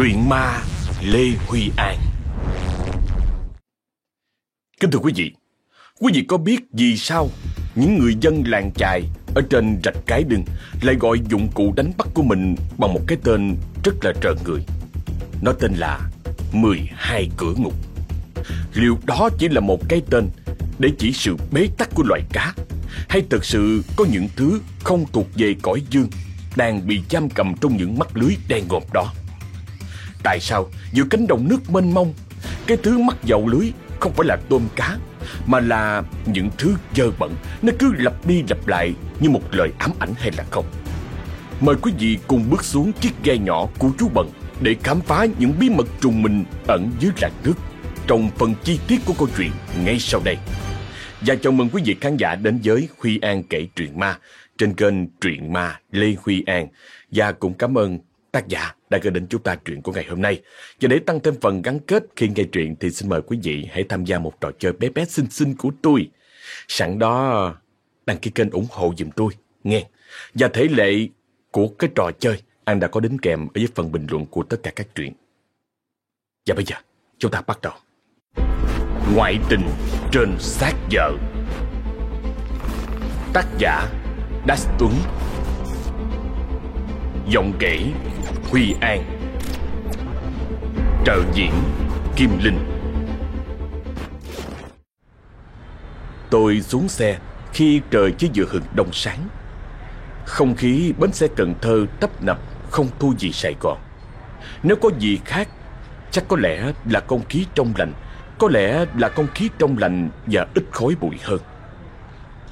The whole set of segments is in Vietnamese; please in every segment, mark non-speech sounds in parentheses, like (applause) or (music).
Truyện ma Lê Huy An Kính thưa quý vị Quý vị có biết vì sao những người dân làng chài ở trên rạch cái đưng lại gọi dụng cụ đánh bắt của mình bằng một cái tên rất là trợn người. Nó tên là 12 cửa ngục. Liệu đó chỉ là một cái tên để chỉ sự bế tắc của loài cá, hay thực sự có những thứ không thuộc về cõi dương đang bị giam cầm trong những mắt lưới đen ngòm đó? Tại sao giữa cánh đồng nước mênh mông, cái thứ mắc dầu lưới không phải là tôm cá, mà là những thứ dơ bẩn, nó cứ lặp đi lặp lại như một lời ám ảnh hay là không? Mời quý vị cùng bước xuống chiếc ghe nhỏ của chú Bận để khám phá những bí mật trùng mình ẩn dưới làn nước trong phần chi tiết của câu chuyện ngay sau đây. Và chào mừng quý vị khán giả đến với Huy An kể truyện ma trên kênh Truyện Ma Lê Huy An và cũng cảm ơn tác giả đã gửi đến chúng ta truyện của ngày hôm nay. Và để tăng thêm phần gắn kết khi nghe truyện thì xin mời quý vị hãy tham gia một trò chơi bé bé xinh xinh của tôi. Sẵn đó, đăng ký kênh ủng hộ giùm tôi nghe. Và thể lệ của cái trò chơi anh đã có đính kèm ở dưới phần bình luận của tất cả các truyện. Và bây giờ, chúng ta bắt đầu. Ngoại tình trên xác vợ Tác giả Đắc Tuấn Giọng kể Huy An. Trợ diễn Kim Linh. Tôi xuống xe khi trời chỉ vừa hừng đông sáng. Không khí bến xe Cần Thơ tấp nập, không thua gì Sài Gòn. Nếu có gì khác, Chắc có lẽ là không khí trong lành, Có lẽ là không khí trong lành và ít khói bụi hơn.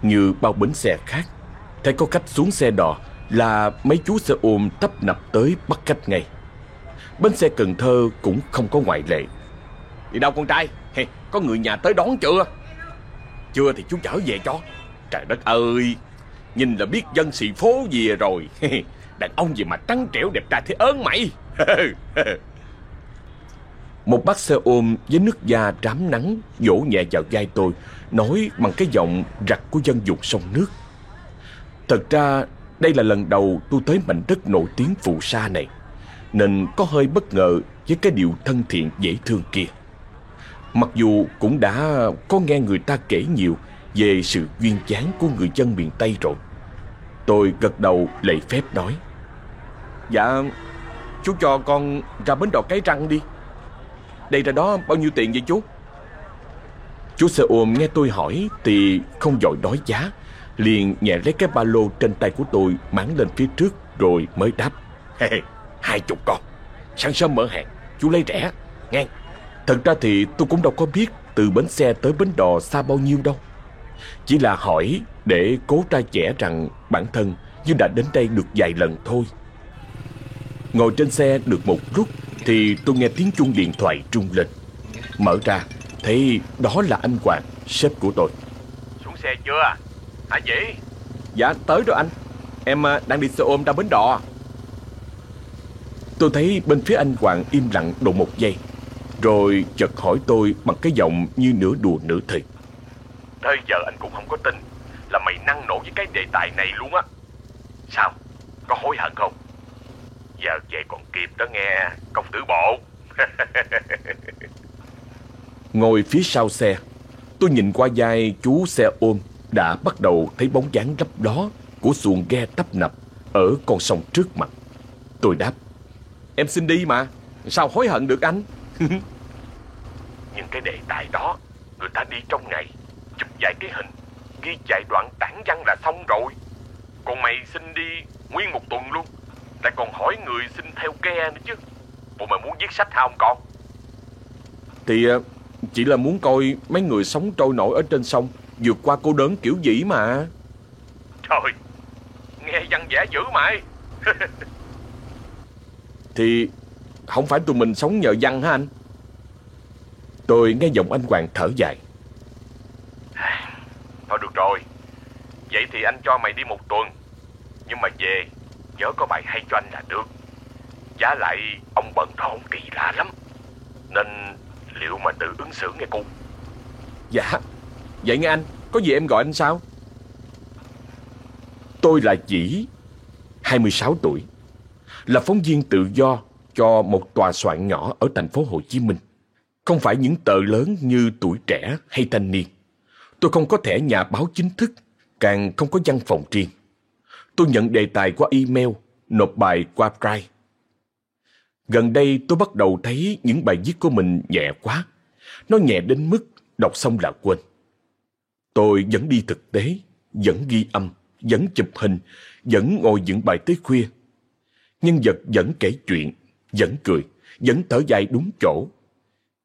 Như bao bến xe khác, Thấy có khách xuống xe đò là mấy chú xe ôm tấp nập tới bắt khách ngay. Bến xe Cần Thơ cũng không có ngoại lệ. Đi đâu con trai? Hey, có người nhà tới đón chưa? Chưa thì chú chở về cho. Trời đất ơi, nhìn là biết dân xì phố gì rồi. Đàn ông gì mà trắng trẻo đẹp trai thế ớn mày. Một bác xe ôm với nước da trám nắng vỗ nhẹ vào vai tôi, nói bằng cái giọng rặt của dân dục sông nước. Thật ra đây là lần đầu tôi tới mảnh đất nổi tiếng phù sa này Nên có hơi bất ngờ với cái điều thân thiện dễ thương kia Mặc dù cũng đã có nghe người ta kể nhiều về sự duyên dáng của người dân miền Tây rồi Tôi gật đầu lạy phép nói Dạ, chú cho con ra bến đò cái răng đi Đây ra đó bao nhiêu tiền vậy chú? Chú xe ôm nghe tôi hỏi thì không dội nói giá liền nhẹ lấy cái ba lô trên tay của tôi máng lên phía trước rồi mới đáp. Hey, hai chục con. Sáng sớm mở hàng, chú lấy rẻ, nghe. Thật ra thì tôi cũng đâu có biết từ bến xe tới bến đò xa bao nhiêu đâu. Chỉ là hỏi để cố tra trẻ rằng bản thân như đã đến đây được vài lần thôi. Ngồi trên xe được một lúc thì tôi nghe tiếng chuông điện thoại trung lên. Mở ra, thấy đó là anh Hoàng, sếp của tôi. Xuống xe chưa? Hả chị? Dạ tới rồi anh Em à, đang đi xe ôm ra bến đò Tôi thấy bên phía anh Hoàng im lặng độ một giây Rồi chợt hỏi tôi bằng cái giọng như nửa đùa nửa thiệt Tới giờ anh cũng không có tin Là mày năng nổ với cái đề tài này luôn á Sao? Có hối hận không? Giờ về còn kịp đó nghe Công tử bộ (laughs) Ngồi phía sau xe Tôi nhìn qua vai chú xe ôm đã bắt đầu thấy bóng dáng lấp ló của xuồng ghe tấp nập ở con sông trước mặt. Tôi đáp, em xin đi mà, sao hối hận được anh? (laughs) Những cái đề tài đó, người ta đi trong ngày, chụp vài cái hình, ghi vài đoạn tản văn là xong rồi. Còn mày xin đi nguyên một tuần luôn, lại còn hỏi người xin theo ghe nữa chứ. Bộ mày muốn viết sách hả không con? Thì ờ, chỉ là muốn coi mấy người sống trôi nổi ở trên sông vượt qua cô đớn kiểu gì mà. Trời Nghe văn vẻ dữ mày. (laughs) Thì Không phải tụi mình sống nhờ văn hả anh? Tôi nghe giọng anh Hoàng thở dài. (sighs) Thôi được rồi. Vậy thì anh cho mày đi một tuần. Nhưng mà về Nhớ có bài hay cho anh là được. Giá lại ông bận ông kỳ lạ lắm. Nên liệu mà tự ứng xử nghe cô? Dạ Vậy nghe anh Có gì em gọi anh sao Tôi là Dĩ 26 tuổi Là phóng viên tự do cho một tòa soạn nhỏ ở thành phố Hồ Chí Minh. Không phải những tờ lớn như tuổi trẻ hay thanh niên. Tôi không có thẻ nhà báo chính thức, càng không có văn phòng riêng. Tôi nhận đề tài qua email, nộp bài qua Drive. Gần đây tôi bắt đầu thấy những bài viết của mình nhẹ quá. Nó nhẹ đến mức đọc xong là quên. Tôi vẫn đi thực tế, vẫn ghi âm, vẫn chụp hình, vẫn ngồi dựng bài tới khuya. Nhân vật vẫn kể chuyện, vẫn cười, vẫn thở dài đúng chỗ.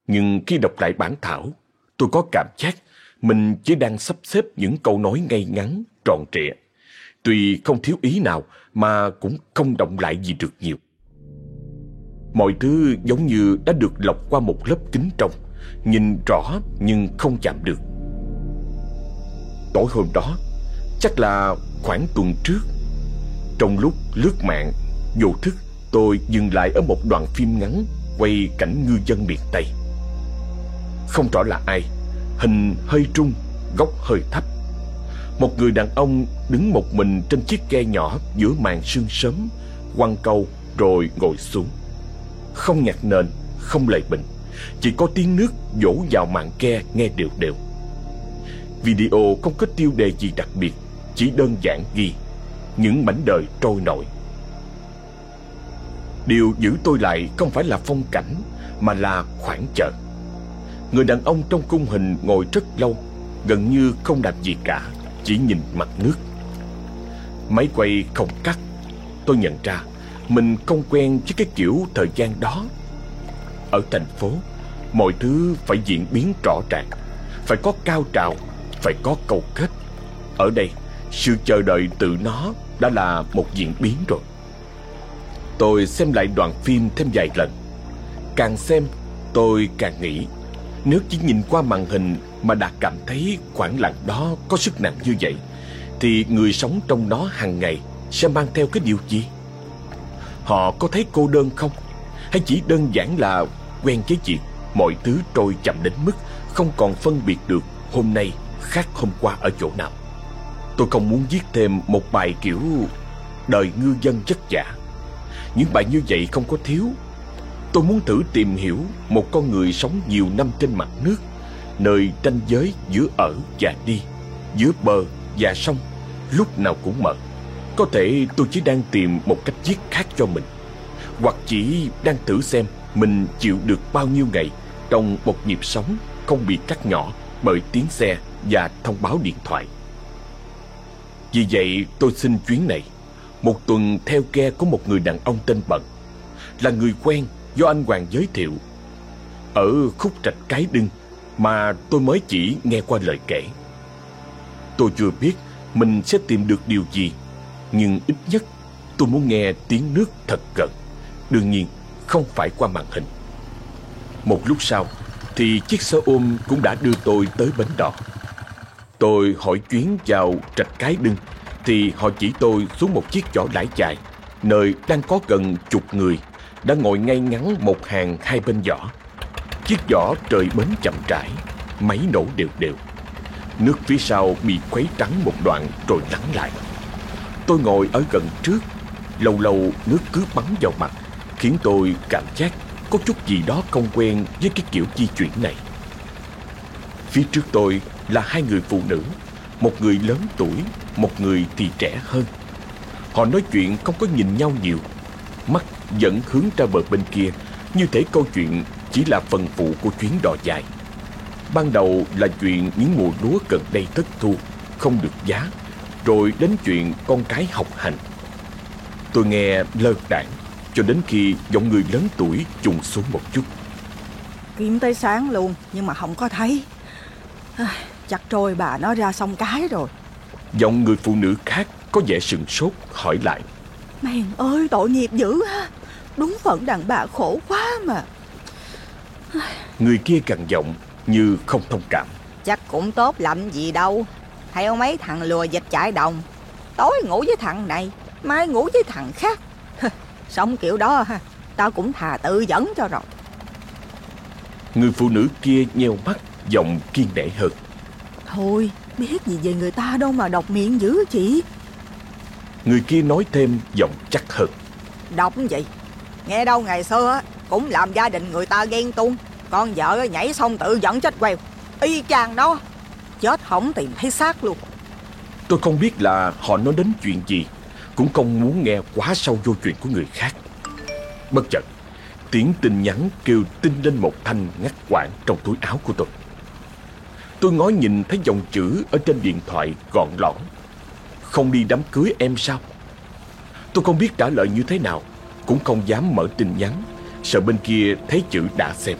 Nhưng khi đọc lại bản thảo, tôi có cảm giác mình chỉ đang sắp xếp những câu nói ngay ngắn, tròn trịa. Tuy không thiếu ý nào mà cũng không động lại gì được nhiều. Mọi thứ giống như đã được lọc qua một lớp kính trong, nhìn rõ nhưng không chạm được. Tối hôm đó, chắc là khoảng tuần trước, trong lúc lướt mạng, vô thức tôi dừng lại ở một đoạn phim ngắn quay cảnh ngư dân miền Tây. Không rõ là ai, hình hơi trung, góc hơi thấp. Một người đàn ông đứng một mình trên chiếc ghe nhỏ giữa màn sương sớm, quăng câu rồi ngồi xuống. Không nhạc nền, không lời bình, chỉ có tiếng nước vỗ vào màn ghe nghe đều đều. Video không có tiêu đề gì đặc biệt, chỉ đơn giản ghi những mảnh đời trôi nổi. Điều giữ tôi lại không phải là phong cảnh mà là khoảng chợ. Người đàn ông trong cung hình ngồi rất lâu, gần như không làm gì cả, chỉ nhìn mặt nước. Máy quay không cắt, tôi nhận ra mình không quen với cái kiểu thời gian đó. Ở thành phố, mọi thứ phải diễn biến rõ ràng, phải có cao trào, phải có câu kết. Ở đây, sự chờ đợi tự nó đã là một diễn biến rồi. Tôi xem lại đoạn phim thêm vài lần. Càng xem, tôi càng nghĩ nếu chỉ nhìn qua màn hình mà đã cảm thấy khoảng lặng đó có sức nặng như vậy, thì người sống trong nó hàng ngày sẽ mang theo cái điều gì? Họ có thấy cô đơn không? Hay chỉ đơn giản là quen với chuyện mọi thứ trôi chậm đến mức không còn phân biệt được hôm nay khác hôm qua ở chỗ nào? Tôi không muốn viết thêm một bài kiểu đời ngư dân chất giả. Những bài như vậy không có thiếu Tôi muốn thử tìm hiểu một con người sống nhiều năm trên mặt nước, nơi ranh giới giữa ở và đi, giữa bờ và sông, lúc nào cũng mở. Có thể tôi chỉ đang tìm một cách viết khác cho mình, hoặc chỉ đang thử xem mình chịu được bao nhiêu ngày trong một nhịp sống không bị cắt nhỏ bởi tiếng xe và thông báo điện thoại. Vì vậy tôi xin chuyến này, một tuần theo ghe có một người đàn ông tên Bận, là người quen do anh Hoàng giới thiệu. Ở khúc trạch cái đưng mà tôi mới chỉ nghe qua lời kể. Tôi chưa biết mình sẽ tìm được điều gì, nhưng ít nhất tôi muốn nghe tiếng nước thật gần. Đương nhiên, không phải qua màn hình. Một lúc sau, thì chiếc xe ôm cũng đã đưa tôi tới bến đò. Tôi hỏi chuyến vào trạch cái đưng, thì họ chỉ tôi xuống một chiếc vỏ lãi dài, nơi đang có gần chục người đã ngồi ngay ngắn một hàng hai bên giỏ. Chiếc giỏ trời bến chậm rãi, máy nổ đều đều. Nước phía sau bị khuấy trắng một đoạn rồi lắng lại. Tôi ngồi ở gần trước, lâu lâu nước cứ bắn vào mặt, khiến tôi cảm giác có chút gì đó không quen với cái kiểu di chuyển này. Phía trước tôi là hai người phụ nữ, một người lớn tuổi, một người thì trẻ hơn. Họ nói chuyện không có nhìn nhau nhiều, mắt dẫn hướng ra bờ bên kia, như thể câu chuyện chỉ là phần phụ của chuyến đò dài. Ban đầu là chuyện những mùa lúa gần đây thất thu, không được giá, rồi đến chuyện con cái học hành. Tôi nghe lơ đảng cho đến khi giọng người lớn tuổi trùng xuống một chút. Kiếm tới sáng luôn nhưng mà không có thấy chắc trôi bà nó ra sông cái rồi. Giọng người phụ nữ khác có vẻ sừng sốt hỏi lại. Mèn ơi tội nghiệp dữ ha. Đúng phận đàn bà khổ quá mà. Người kia gằn giọng như không thông cảm. Chắc cũng tốt lắm gì đâu. Theo mấy thằng lùa dịch chạy đồng. Tối ngủ với thằng này Mai ngủ với thằng khác. Sống kiểu đó ha. Tao cũng thà tự dẫn cho rồi. Người phụ nữ kia nheo mắt Giọng kiên nể hơn Thôi biết gì về người ta đâu mà độc miệng dữ chị. Người kia nói thêm giọng chắc hơn. Độc gì? Nghe đâu ngày xưa cũng làm gia đình người ta ghen tuông. Con vợ nhảy xong tự dẫn chết quèo Y chang đó Chết không tìm thấy xác luôn. Tôi không biết là họ nói đến chuyện gì. Cũng không muốn nghe quá sâu vô chuyện của người khác. Bất chợt Tiếng tin nhắn kêu tinh lên một thanh ngắt quãng trong túi áo của tôi Tôi ngó nhìn thấy dòng chữ ở trên điện thoại gọn lõn. Không đi đám cưới em sao? Tôi không biết trả lời như thế nào, Cũng không dám mở tin nhắn. Sợ bên kia thấy chữ đã xem.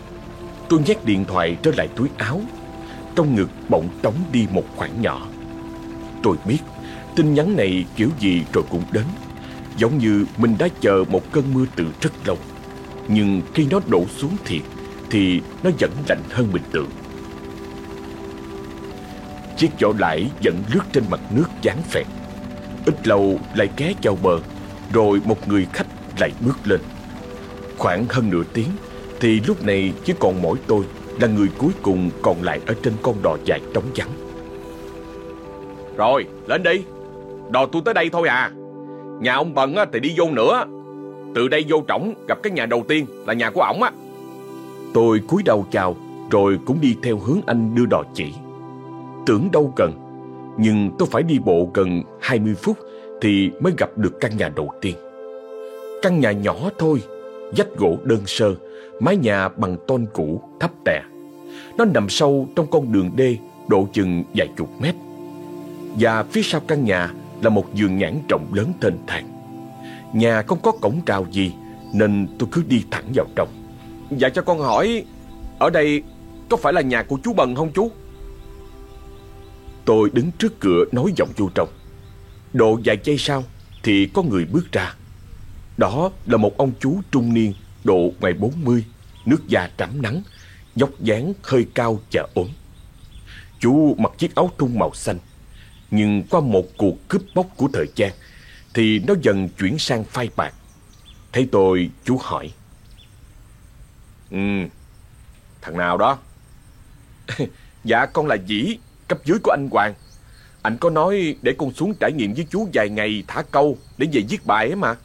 Tôi nhét điện thoại trở lại túi áo. Trong ngực bỗng trống đi một khoảng nhỏ. Tôi biết, tin nhắn này kiểu gì rồi cũng đến. Giống như mình đã chờ một cơn mưa từ rất lâu. Nhưng khi nó đổ xuống thiệt, Thì nó vẫn lạnh hơn bình thường. Chiếc vỏ lãi vẫn lướt trên mặt nước dán phẹt. Ít lâu lại ghé vào bờ Rồi một người khách lại bước lên. Khoảng hơn nửa tiếng Thì lúc này chỉ còn mỗi tôi Là người cuối cùng còn lại ở trên con đò dài trống vắng. Rồi lên đi. Đò tôi tới đây thôi à. Nhà ông Bần thì đi vô nữa. Từ đây vô trỏng gặp cái nhà đầu tiên Là nhà của ổng á. Tôi cúi đầu chào Rồi cũng đi theo hướng anh đưa đò chỉ Tưởng đâu gần Nhưng tôi phải đi bộ gần 20 phút Thì mới gặp được căn nhà đầu tiên. Căn nhà nhỏ thôi dách gỗ đơn sơ, Mái nhà bằng tôn cũ, thấp tè. Nó nằm sâu trong con đường đê, Độ chừng vài chục mét. Và phía sau căn nhà Là một vườn nhãn rộng lớn thênh thang. Nhà không có cổng trào gì, Nên tôi cứ đi thẳng vào trong. Dạ cho con hỏi, Ở đây có phải là nhà của chú Bần không chú? Tôi đứng trước cửa nói giọng vô trong. Độ vài giây sau Thì có người bước ra. Đó là một ông chú trung niên Độ ngoài 40 Nước da trắm nắng Dốc dáng hơi cao và ốm. Chú mặc chiếc áo thun màu xanh Nhưng qua một cuộc cướp bóc của thời gian Thì nó dần chuyển sang phai bạc Thấy tôi chú hỏi. Ừ Thằng nào đó? (laughs) Dạ con là Dĩ Cấp dưới của anh Hoàng. Anh có nói để con xuống trải nghiệm với chú vài ngày thả câu Để về viết bài ấy mà.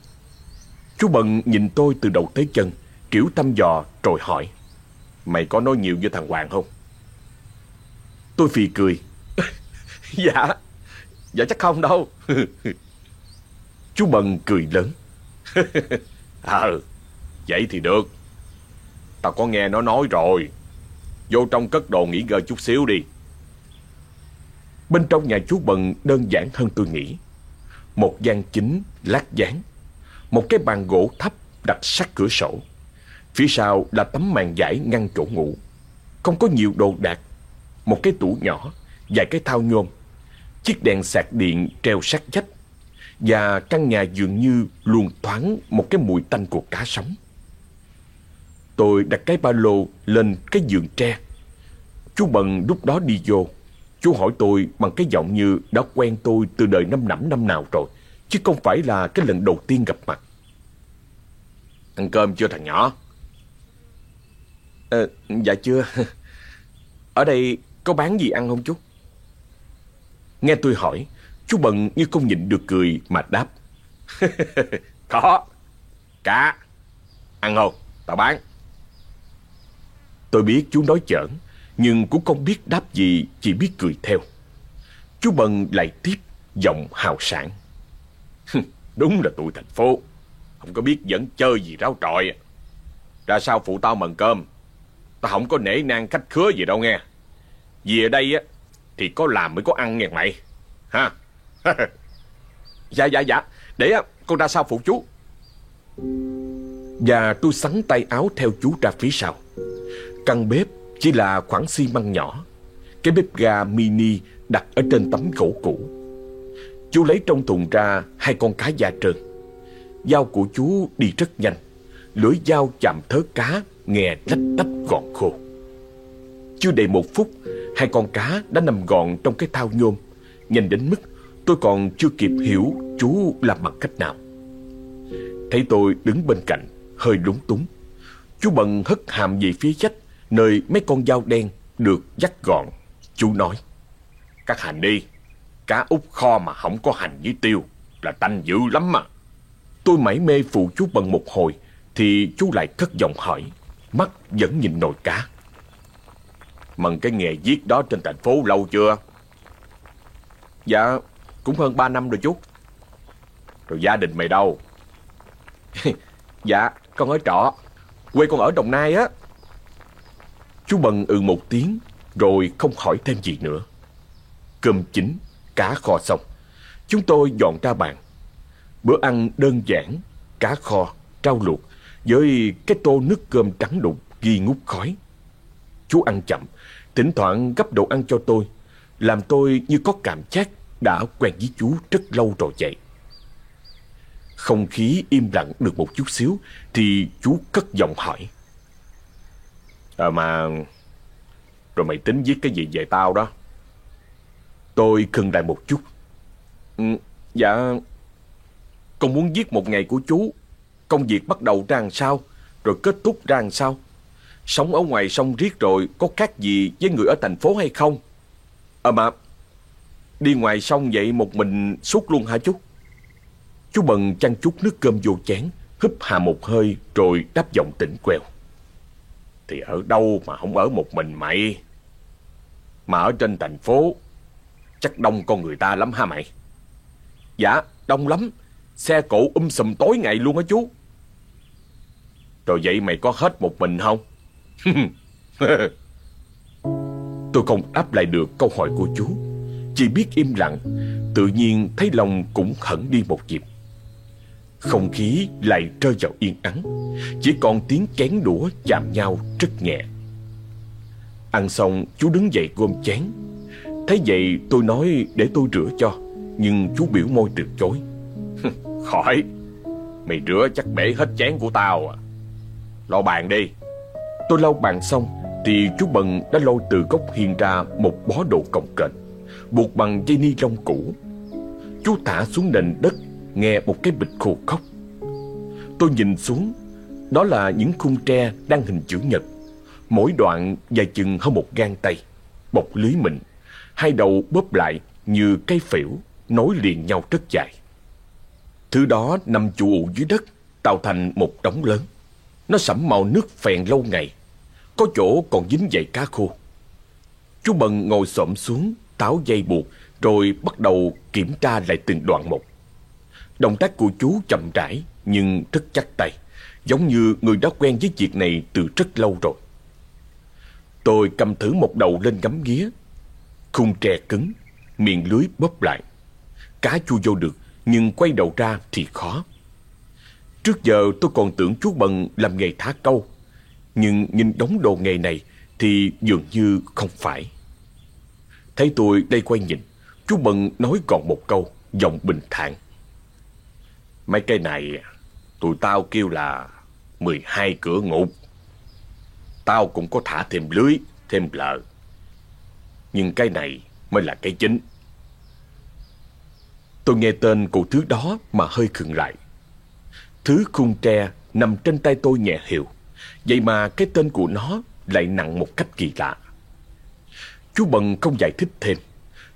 Chú Bận nhìn tôi từ đầu tới chân, Kiểu thăm dò rồi hỏi. Mày có nói nhiều với thằng Hoàng không? Tôi phì cười. (laughs) Dạ Dạ chắc không đâu. (laughs) Chú Bần cười lớn. (laughs) Ờ Vậy thì được. Tao có nghe nó nói rồi. Vô trong cất đồ nghỉ ngơi chút xíu đi. Bên trong nhà chú Bần đơn giản hơn tôi nghĩ. Một gian chính lát gián Một cái bàn gỗ thấp đặt sát cửa sổ. Phía sau là tấm màn vải ngăn chỗ ngủ. Không có nhiều đồ đạc. Một cái tủ nhỏ, Vài cái thao nhôm. Chiếc đèn sạc điện treo sát vách. Và căn nhà dường như luôn thoáng một cái mùi tanh của cá sống. Tôi đặt cái ba lô lên cái giường tre. Chú Bần lúc đó đi vô. Chú hỏi tôi bằng cái giọng như đã quen tôi từ đời năm nẫm năm nào rồi Chứ không phải là cái lần đầu tiên gặp mặt. Ăn cơm chưa thằng nhỏ? À, Dạ chưa. (laughs) Ở đây có bán gì ăn không chú? Nghe tôi hỏi Chú Bần như không nhịn được cười mà đáp. (laughs) Có. Cá Ăn không? Tao bán. Tôi biết chú nói chỡn nhưng cũng không biết đáp gì, Chỉ biết cười theo. Chú Bần lại tiếp Giọng hào sảng. Đúng là tụi thành phố. Không có biết dẫn chơi gì ráo trọi. Ra sao phụ tao mần cơm? Tao không có nể nang khách khứa gì đâu nghe. Vì ở đây á, Thì có làm mới có ăn nghe mày. Ha. (laughs) Dạ dạ dạ. Để con ra sao phụ chú? Và tôi sắn tay áo theo chú ra phía sau. Căn bếp chỉ là khoảng xi măng nhỏ. Cái bếp ga mini đặt ở trên tấm gỗ cũ. Chú lấy trong thùng ra hai con cá da trơn. Dao của chú đi rất nhanh. Lưỡi dao chạm thớ cá, Nghe lách tách gọn khô. Chưa đầy một phút, Hai con cá đã nằm gọn trong cái thao nhôm. Nhanh đến mức tôi còn chưa kịp hiểu chú làm bằng cách nào. Thấy tôi đứng bên cạnh, Hơi lúng túng. Chú bận hất hàm về phía dách. Nơi mấy con dao đen được dắt gọn Chú nói. Cắt hành đi Cá út kho mà không có hành với tiêu Là tanh dữ lắm mà. Tôi mải mê phụ chú bận một hồi Thì chú lại cất giọng hỏi Mắt vẫn nhìn nồi cá. Mần cái nghề giết đó trên thành phố lâu chưa? Dạ Cũng hơn 3 năm rồi chú. Rồi gia đình mày đâu? (laughs) dạ con ở trọ Quê con ở Đồng Nai á Chú Bần ừ một tiếng Rồi không hỏi thêm gì nữa. Cơm chín Cá kho xong. Chúng tôi dọn ra bàn. Bữa ăn đơn giản Cá kho, rau luộc Với cái tô nước cơm trắng đục Ghi ngút khói. Chú ăn chậm Thỉnh thoảng gấp đồ ăn cho tôi Làm tôi như có cảm giác Đã quen với chú rất lâu rồi vậy. Không khí im lặng được một chút xíu Thì chú cất giọng hỏi. À mà Rồi mày tính viết cái gì về tao đó? Tôi khưng lại một chút. Ừ, Dạ Con muốn viết một ngày của chú. Công việc bắt đầu ra làm sao Rồi kết thúc ra làm sao. Sống ở ngoài sông riết rồi Có khác gì với người ở thành phố hay không? À mà Đi ngoài sông vậy một mình suốt luôn hả chú? Chú Bần chăn chút nước cơm vô chén Húp hà một hơi Rồi đáp giọng tỉnh quèo. Thì ở đâu mà không ở một mình mày? Mà ở trên thành phố, Chắc đông con người ta lắm ha mày? Dạ đông lắm. Xe cộ um sùm tối ngày luôn á chú. Rồi vậy mày có hết một mình không? (laughs) Tôi không đáp lại được câu hỏi của chú. Chỉ biết im lặng. Tự nhiên thấy lòng cũng khẩn đi một nhịp. Không khí lại rơi vào yên ắng. Chỉ còn tiếng chén đũa chạm nhau rất nhẹ. Ăn xong, chú đứng dậy gom chén. Thấy vậy, tôi nói, để tôi rửa cho, Nhưng chú biểu môi từ chối. (laughs) Khỏi, Mày rửa chắc bể hết chén của tao à. Lo bàn đi. Tôi lau bàn xong, Thì chú Bần đã lôi từ góc hiên ra Một bó đồ cồng kềnh, Buộc bằng dây ni lông cũ. Chú thả xuống nền đất Nghe một cái bịch khô khóc. Tôi nhìn xuống, Đó là những khung tre đang hình chữ nhật. Mỗi đoạn dài chừng hơn một gang tay, Bọc lưới mịn Hai đầu bóp lại như cây phễu, Nối liền nhau rất dài. Thứ đó nằm chủ ụ dưới đất, Tạo thành một đống lớn. Nó sẫm màu nước phèn lâu ngày, Có chỗ còn dính dậy cá khô. Chú Bần ngồi xổm xuống, Táo dây buộc, Rồi bắt đầu kiểm tra lại từng đoạn một. Động tác của chú chậm rãi, Nhưng rất chắc tay, Giống như người đã quen với việc này từ rất lâu rồi. Tôi cầm thử một đầu lên ngắm nghía. Khung tre cứng, Miệng lưới bóp lại. Cá chui vô được, Nhưng quay đầu ra thì khó. Trước giờ tôi còn tưởng chú Bần làm nghề thả câu, Nhưng nhìn đống đồ nghề này Thì dường như không phải. Thấy tôi đây quay nhìn, Chú Bần nói còn một câu, Giọng bình thản. Mấy cái này, Tụi tao kêu là 12 cửa ngục. Tao cũng có thả thêm lưới, Thêm lợ Nhưng cái này mới là cái chính. Tôi nghe tên của thứ đó mà hơi khựng lại. Thứ khung tre nằm trên tay tôi nhẹ hiệu. Vậy mà cái tên của nó lại nặng một cách kỳ lạ. Chú Bần không giải thích thêm.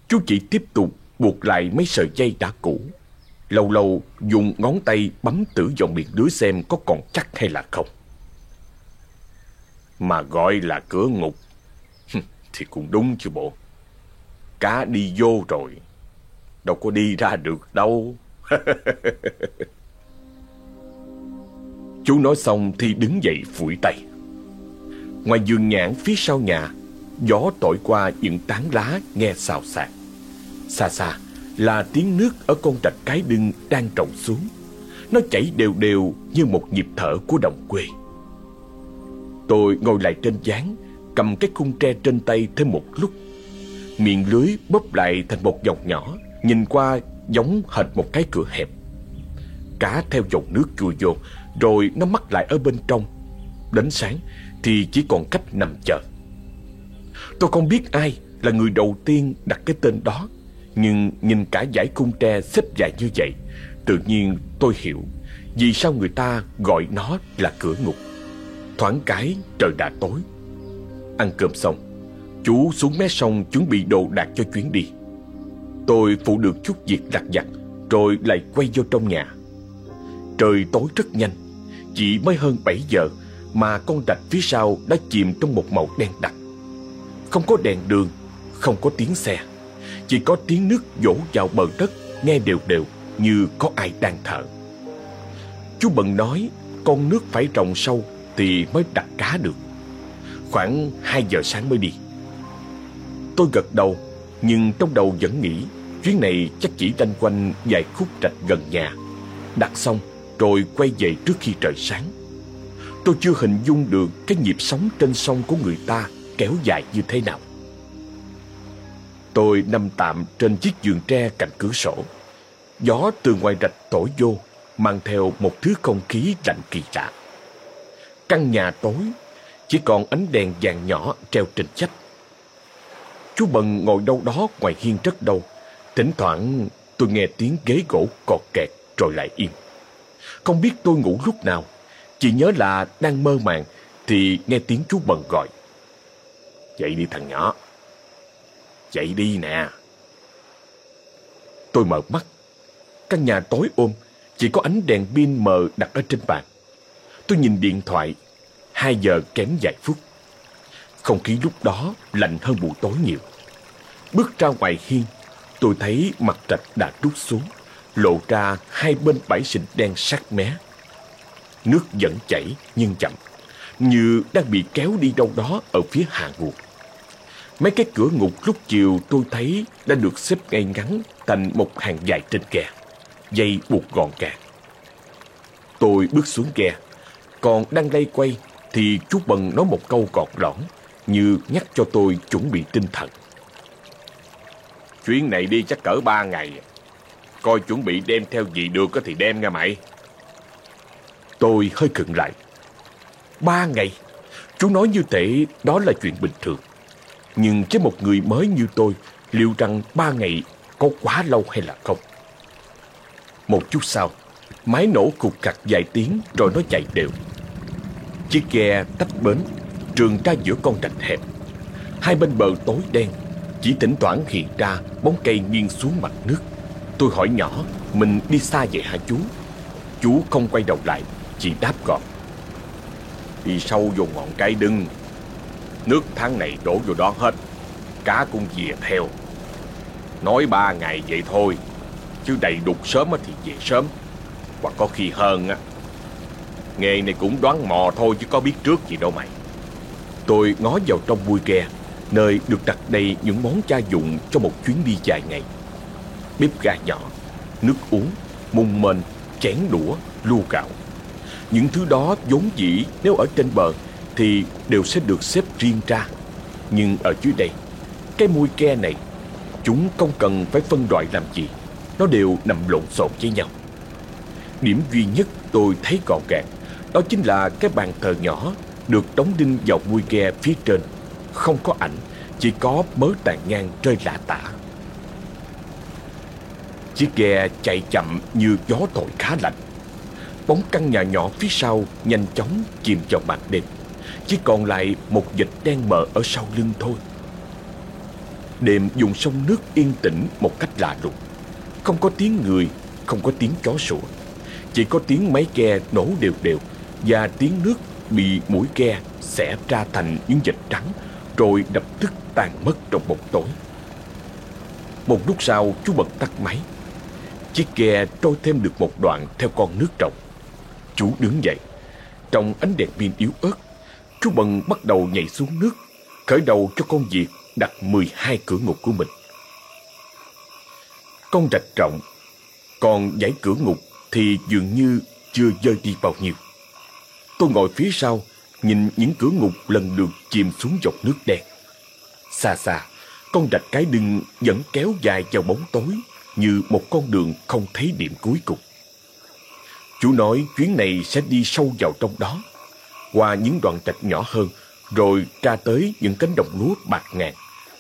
Chú chỉ tiếp tục buộc lại mấy sợi dây đã cũ. Lâu lâu, dùng ngón tay bấm tử dòng miệng đứa xem có còn chắc hay là không. Mà gọi là cửa ngục. Thì cũng đúng chứ bộ. Cá đi vô rồi, Đâu có đi ra được đâu. (laughs) Chú nói xong thì đứng dậy phủi tay. Ngoài giường nhãn phía sau nhà, Gió thổi qua những tán lá nghe xào xạc. Xa xa là tiếng nước ở con rạch cái đưng đang trồng xuống. Nó chảy đều đều như một nhịp thở của đồng quê. Tôi ngồi lại trên gián Cầm cái khung tre trên tay thêm một lúc. Miệng lưới bóp lại thành một dòng nhỏ, Nhìn qua giống hệt một cái cửa hẹp. Cá theo dòng nước chui vô, Rồi nó mắc lại ở bên trong. Đến sáng thì chỉ còn cách nằm chờ. Tôi không biết ai là người đầu tiên đặt cái tên đó. Nhưng nhìn cả dải cung tre xếp dài như vậy Tự nhiên tôi hiểu Vì sao người ta gọi nó là cửa ngục Thoáng cái trời đã tối Ăn cơm xong Chú xuống mé sông chuẩn bị đồ đạc cho chuyến đi Tôi phụ được chút việc lặt vặt Rồi lại quay vô trong nhà Trời tối rất nhanh Chỉ mới hơn 7 giờ mà con rạch phía sau đã chìm trong một màu đen đặc. Không có đèn đường, không có tiếng xe. Chỉ có tiếng nước dỗ vào bờ đất nghe đều đều như có ai đang thở. Chú Bận nói con nước phải trồng sâu thì mới đặt cá được. Khoảng 2 giờ sáng mới đi. Tôi gật đầu, nhưng trong đầu vẫn nghĩ chuyến này chắc chỉ tranh quanh vài khúc rạch gần nhà. Đặt xong rồi quay về trước khi trời sáng. Tôi chưa hình dung được cái nhịp sống trên sông của người ta kéo dài như thế nào. Tôi nằm tạm trên chiếc giường tre cạnh cửa sổ. Gió từ ngoài rạch thổi vô, mang theo một thứ không khí lạnh kỳ lạ. Căn nhà tối, chỉ còn ánh đèn vàng nhỏ treo trên chách. Chú Bần ngồi đâu đó ngoài hiên rất đâu. Thỉnh thoảng tôi nghe tiếng ghế gỗ cọt kẹt rồi lại im. Không biết tôi ngủ lúc nào, chỉ nhớ là đang mơ màng thì nghe tiếng chú Bần gọi. Dậy đi thằng nhỏ chạy đi nè. Tôi mở mắt. Căn nhà tối ôm, chỉ có ánh đèn pin mờ đặt ở trên bàn. Tôi nhìn điện thoại, hai giờ kém vài phút. Không khí lúc đó lạnh hơn buổi tối nhiều. Bước ra ngoài hiên, tôi thấy mặt trạch đã rút xuống, lộ ra hai bên bãi sình đen sắc mé. Nước vẫn chảy nhưng chậm, như đang bị kéo đi đâu đó ở phía hạ nguồn. Mấy cái cửa ngục lúc chiều tôi thấy đã được xếp ngay ngắn thành một hàng dài trên kè, dây buộc gọn gàng. Tôi bước xuống ghe, còn đang lay quay thì chú Bần nói một câu gọt lõn như nhắc cho tôi chuẩn bị tinh thần. Chuyến này đi chắc cỡ ba ngày. Coi chuẩn bị đem theo gì được thì đem nha mày. Tôi hơi khựng lại. Ba ngày? Chú nói như thế đó là chuyện bình thường. Nhưng với một người mới như tôi, liệu rằng ba ngày có quá lâu hay là không? Một chút sau, máy nổ cục cặt vài tiếng rồi nó chạy đều. Chiếc ghe tách bến, trường ra giữa con rạch hẹp. Hai bên bờ tối đen, chỉ thỉnh thoảng hiện ra bóng cây nghiêng xuống mặt nước. Tôi hỏi nhỏ, mình đi xa vậy hả chú? Chú không quay đầu lại, chỉ đáp gọn. Đi sâu vô ngọn cây đừng. Nước tháng này đổ vô đó hết, cá cũng về theo. Nói ba ngày vậy thôi, chứ đầy đục sớm thì về sớm, hoặc có khi hơn á. Nghề này cũng đoán mò thôi chứ có biết trước gì đâu mày. Tôi ngó vào trong bui ghe, nơi được đặt đầy những món gia dụng cho một chuyến đi dài ngày. Bếp ga nhỏ, nước uống, mùng mền, chén đũa, lu gạo. Những thứ đó vốn dĩ nếu ở trên bờ thì đều sẽ được xếp riêng ra. Nhưng ở dưới đây, cái mui ke này, chúng không cần phải phân loại làm gì. Nó đều nằm lộn xộn với nhau. Điểm duy nhất tôi thấy gọn gàng đó chính là cái bàn thờ nhỏ được đóng đinh vào mui ke phía trên. Không có ảnh, chỉ có mớ tàn ngang rơi lạ tả. Chiếc ghe chạy chậm như gió thổi khá lạnh. Bóng căn nhà nhỏ phía sau nhanh chóng chìm vào màn đêm. Chỉ còn lại một vệt đen mờ ở sau lưng thôi. Đêm dùng sông nước yên tĩnh một cách lạ lùng. Không có tiếng người, không có tiếng chó sủa. Chỉ có tiếng máy ghe nổ đều đều và tiếng nước bị mũi ghe xẻ ra thành những vệt trắng rồi đập tức tan mất trong một tối. Một lúc sau chú bật tắt máy. Chiếc ghe trôi thêm được một đoạn theo con nước rộng. Chú đứng dậy. Trong ánh đèn pin yếu ớt, chú Bần bắt đầu nhảy xuống nước, khởi đầu cho công việc đặt 12 cửa ngục của mình. Con rạch rộng, còn dãy cửa ngục thì dường như chưa rơi đi bao nhiêu. Tôi ngồi phía sau, nhìn những cửa ngục lần lượt chìm xuống dọc nước đen. Xa xa, con rạch cái đưng vẫn kéo dài vào bóng tối như một con đường không thấy điểm cuối cùng. Chú nói chuyến này sẽ đi sâu vào trong đó, qua những đoạn trạch nhỏ hơn, rồi ra tới những cánh đồng lúa bạc ngàn,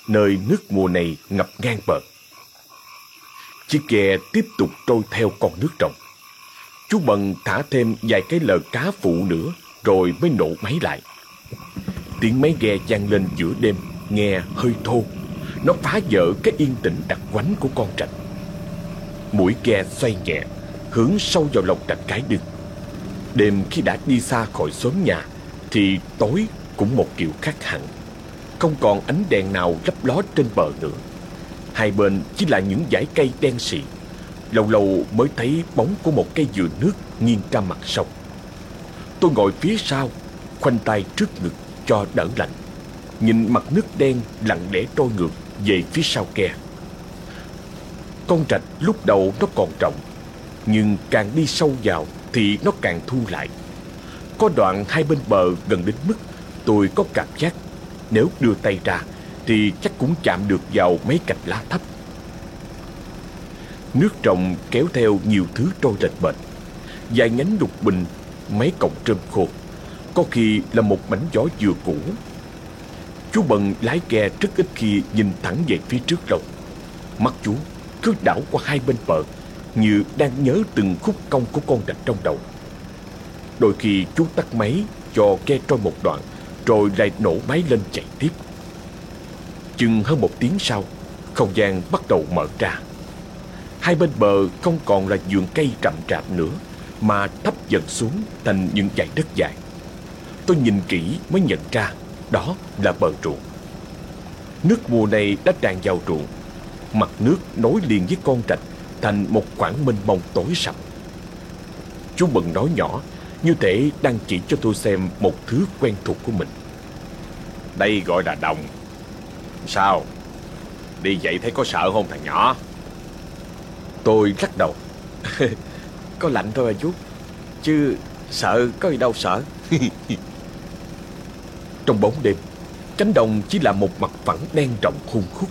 nơi nước mùa này ngập ngang bờ. Chiếc ghe tiếp tục trôi theo con nước rộng. Chú Bần thả thêm vài cái lờ cá phụ nữa rồi mới nổ máy lại. Tiếng máy ghe vang lên giữa đêm, nghe hơi thô. Nó phá vỡ cái yên tĩnh đặc quánh của con trạch. Mũi ghe xoay nhẹ, hướng sâu vào lòng trạch cái đực. Đêm khi đã đi xa khỏi xóm nhà, Thì tối cũng một kiểu khác hẳn. Không còn ánh đèn nào lấp ló trên bờ nữa. Hai bên chỉ là những dải cây đen sì Lâu lâu mới thấy bóng của một cây dừa nước nghiêng ra mặt sông. Tôi ngồi phía sau, Khoanh tay trước ngực cho đỡ lạnh, Nhìn mặt nước đen lặng lẽ trôi ngược về phía sau kè Con trạch lúc đầu nó còn rộng, Nhưng càng đi sâu vào thì nó càng thu lại. Có đoạn hai bên bờ gần đến mức tôi có cảm giác Nếu đưa tay ra thì chắc cũng chạm được vào mấy cành lá thấp. Nước trồng kéo theo nhiều thứ trôi lệch bệch Vài nhánh đục bình, mấy cọng trơm khô Có khi là một mảnh gió dừa cũ. Chú Bần lái ghe rất ít khi nhìn thẳng về phía trước đâu. Mắt chú cứ đảo qua hai bên bờ như đang nhớ từng khúc cong của con rạch trong đầu. Đôi khi chú tắt máy, cho ghe trôi một đoạn, Rồi lại nổ máy lên chạy tiếp. Chừng hơn một tiếng sau, Không gian bắt đầu mở ra. Hai bên bờ không còn là vườn cây rậm rạp nữa, Mà thấp dần xuống thành những dải đất dài. Tôi nhìn kỹ mới nhận ra Đó là bờ ruộng. Nước mùa này đã tràn vào ruộng. Mặt nước nối liền với con rạch Thành một khoảng mênh mông tối sầm. Chú Bừng nói nhỏ, Như thể đang chỉ cho tôi xem Một thứ quen thuộc của mình. Đây gọi là đồng. Sao? Đi vậy thấy có sợ không, thằng nhỏ? Tôi lắc đầu. (laughs) Có lạnh thôi à chú. Chứ sợ có gì đâu, sợ. (laughs) Trong bóng đêm, Cánh đồng chỉ là một mặt phẳng đen rộng khung khúc.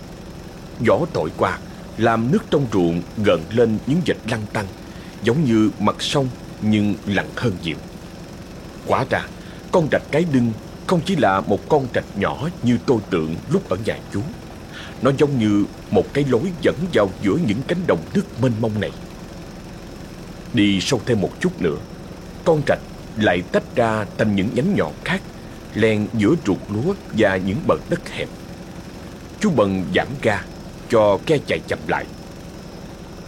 Gió thổi qua làm nước trong ruộng gần lên những vệt lăn tăng Giống như mặt sông Nhưng lặng hơn nhiều. Quả ra, Con rạch cái đưng Không chỉ là một con rạch nhỏ Như tôi tượng lúc ở nhà chú. Nó giống như một cái lối dẫn vào giữa những cánh đồng nước mênh mông này. Đi sâu thêm một chút nữa, Con rạch lại tách ra thành những nhánh nhọn khác, len giữa ruột lúa và những bờ đất hẹp. Chú Bần giảm ga cho ghe chạy chậm lại.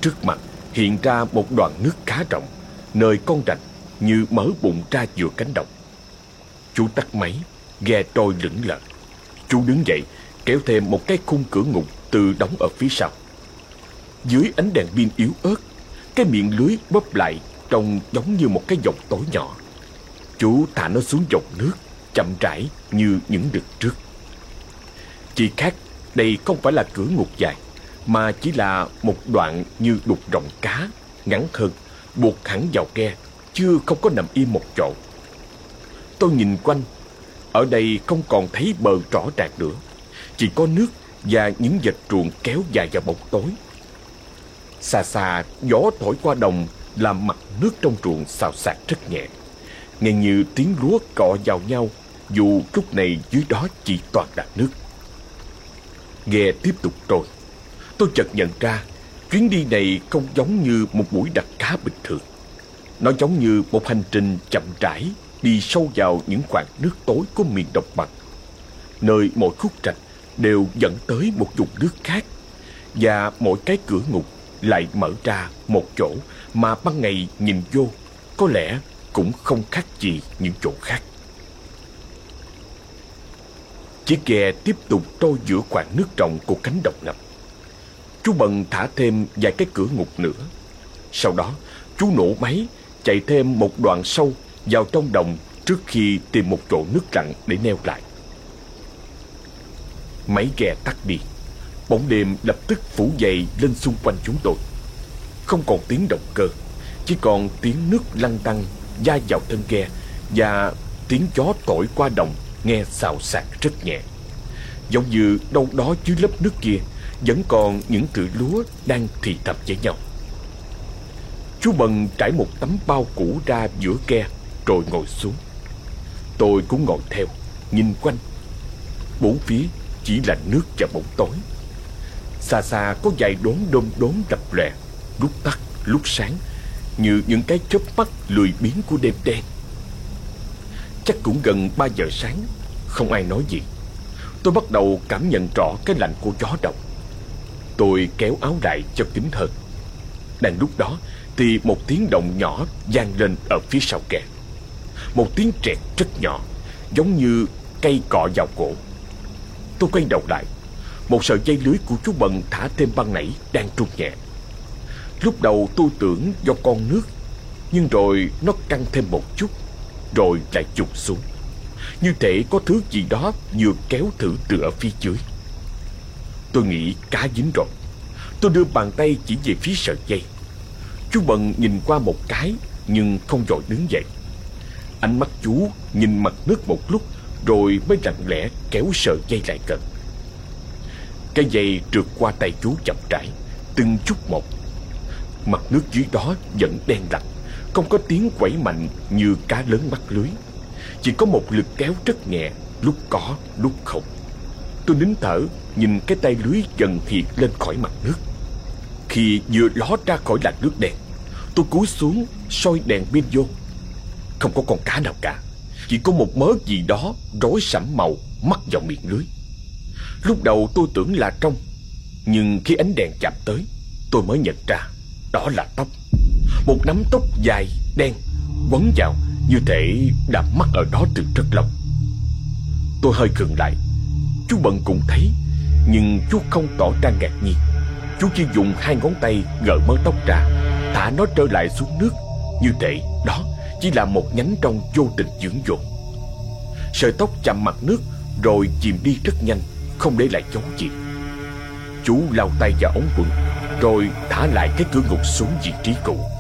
Trước mặt hiện ra một đoạn nước khá rộng, nơi con rạch như mở bụng ra giữa cánh đồng. Chú tắt máy, ghe trôi lững lờ. Chú đứng dậy, kéo thêm một cái khung cửa ngục từ đóng ở phía sau. Dưới ánh đèn pin yếu ớt, cái miệng lưới bóp lại trông giống như một cái dòng tối nhỏ. Chú thả nó xuống dòng nước, chậm rãi như những đợt trước. Chỉ khác, đây không phải là cửa ngục dài, mà chỉ là một đoạn như đục rộng cá, ngắn hơn, buộc hẳn vào ghe, chưa không có nằm im một chỗ. Tôi nhìn quanh, ở đây không còn thấy bờ rõ ràng nữa, chỉ có nước và những vệt ruộng kéo dài vào bóng tối. Xa xa, gió thổi qua đồng làm mặt nước trong ruộng xào xạc rất nhẹ. Nghe như tiếng lúa cọ vào nhau dù lúc này dưới đó chỉ toàn là nước. Ghe tiếp tục trôi. Tôi chợt nhận ra, chuyến đi này không giống như một buổi đặt cá bình thường. Nó giống như một hành trình chậm rãi đi sâu vào những khoảng nước tối của miền độc bằng. Nơi mỗi khúc trạch đều dẫn tới một vùng nước khác, và mỗi cái cửa ngục lại mở ra một chỗ mà ban ngày nhìn vô, có lẽ cũng không khác gì những chỗ khác. Chiếc ghe tiếp tục trôi giữa khoảng nước rộng của cánh đồng ngập. Chú Bần thả thêm vài cái cửa ngục nữa. Sau đó, chú nổ máy, chạy thêm một đoạn sâu vào trong đồng trước khi tìm một chỗ nước lặng để neo lại. Máy ghe tắt đi. Bóng đêm lập tức phủ dày lên xung quanh chúng tôi. Không còn tiếng động cơ, chỉ còn tiếng nước lăn tăng da vào thân ghe và tiếng gió thổi qua đồng nghe xào xạc rất nhẹ. Giống như đâu đó dưới lớp nước kia vẫn còn những cự lúa đang thì thầm với nhau. Chú Bần trải một tấm bao cũ ra giữa ghe rồi ngồi xuống. Tôi cũng ngồi theo, nhìn quanh. Bốn phía chỉ là nước và bóng tối. Xa xa có vài đốm đom đóm lập lòe, lúc tắt, lúc sáng, như những cái chớp mắt lười biếng của đêm đen. Chắc cũng gần 3 giờ sáng. Không ai nói gì. Tôi bắt đầu cảm nhận rõ cái lạnh của gió đông. Tôi kéo áo lại cho kín hơn. Đang lúc đó Thì một tiếng động nhỏ vang lên ở phía sau kè. Một tiếng trẹt rất nhỏ, Giống như cây cọ vào cổ. Tôi quay đầu lại. Một sợi dây lưới của chú Bần thả thêm băng nảy đang trung nhẹ. Lúc đầu tôi tưởng do con nước, Nhưng rồi nó căng thêm một chút. Rồi lại trục xuống. Như thể có thứ gì đó vừa kéo thử từ ở phía dưới. Tôi nghĩ cá dính rồi. Tôi đưa bàn tay chỉ về phía sợi dây. Chú Bần nhìn qua một cái, Nhưng không vội đứng dậy. Ánh mắt chú nhìn mặt nước một lúc, Rồi mới lặng lẽ kéo sợi dây lại gần. Cái dây trượt qua tay chú chậm rãi, Từng chút một. Mặt nước dưới đó vẫn đen lạnh. Không có tiếng quẩy mạnh như cá lớn bắt lưới. Chỉ có một lực kéo rất nhẹ, Lúc có, lúc không. Tôi nín thở, Nhìn cái tay lưới dần thiệt lên khỏi mặt nước. Khi vừa ló ra khỏi làn nước đen, Tôi cúi xuống, soi đèn pin vô. Không có con cá nào cả. Chỉ có một mớ gì đó rối sẫm màu, mắc vào miệng lưới. Lúc đầu tôi tưởng là trong, Nhưng khi ánh đèn chạm tới, Tôi mới nhận ra Đó là tóc. Một nắm tóc dài, đen Quấn vào như thể đã mắc ở đó từ rất lâu. Tôi hơi khựng lại. Chú Bận cũng thấy Nhưng chú không tỏ ra ngạc nhiên. Chú chỉ dùng hai ngón tay gỡ mớ tóc ra Thả nó trở lại xuống nước. Như thể đó chỉ là một nhánh trong vô tình dưỡng dồn Sợi tóc chạm mặt nước Rồi chìm đi rất nhanh Không để lại dấu gì. Chú lau tay vào ống quần Rồi thả lại cái cửa ngục xuống vị trí cũ.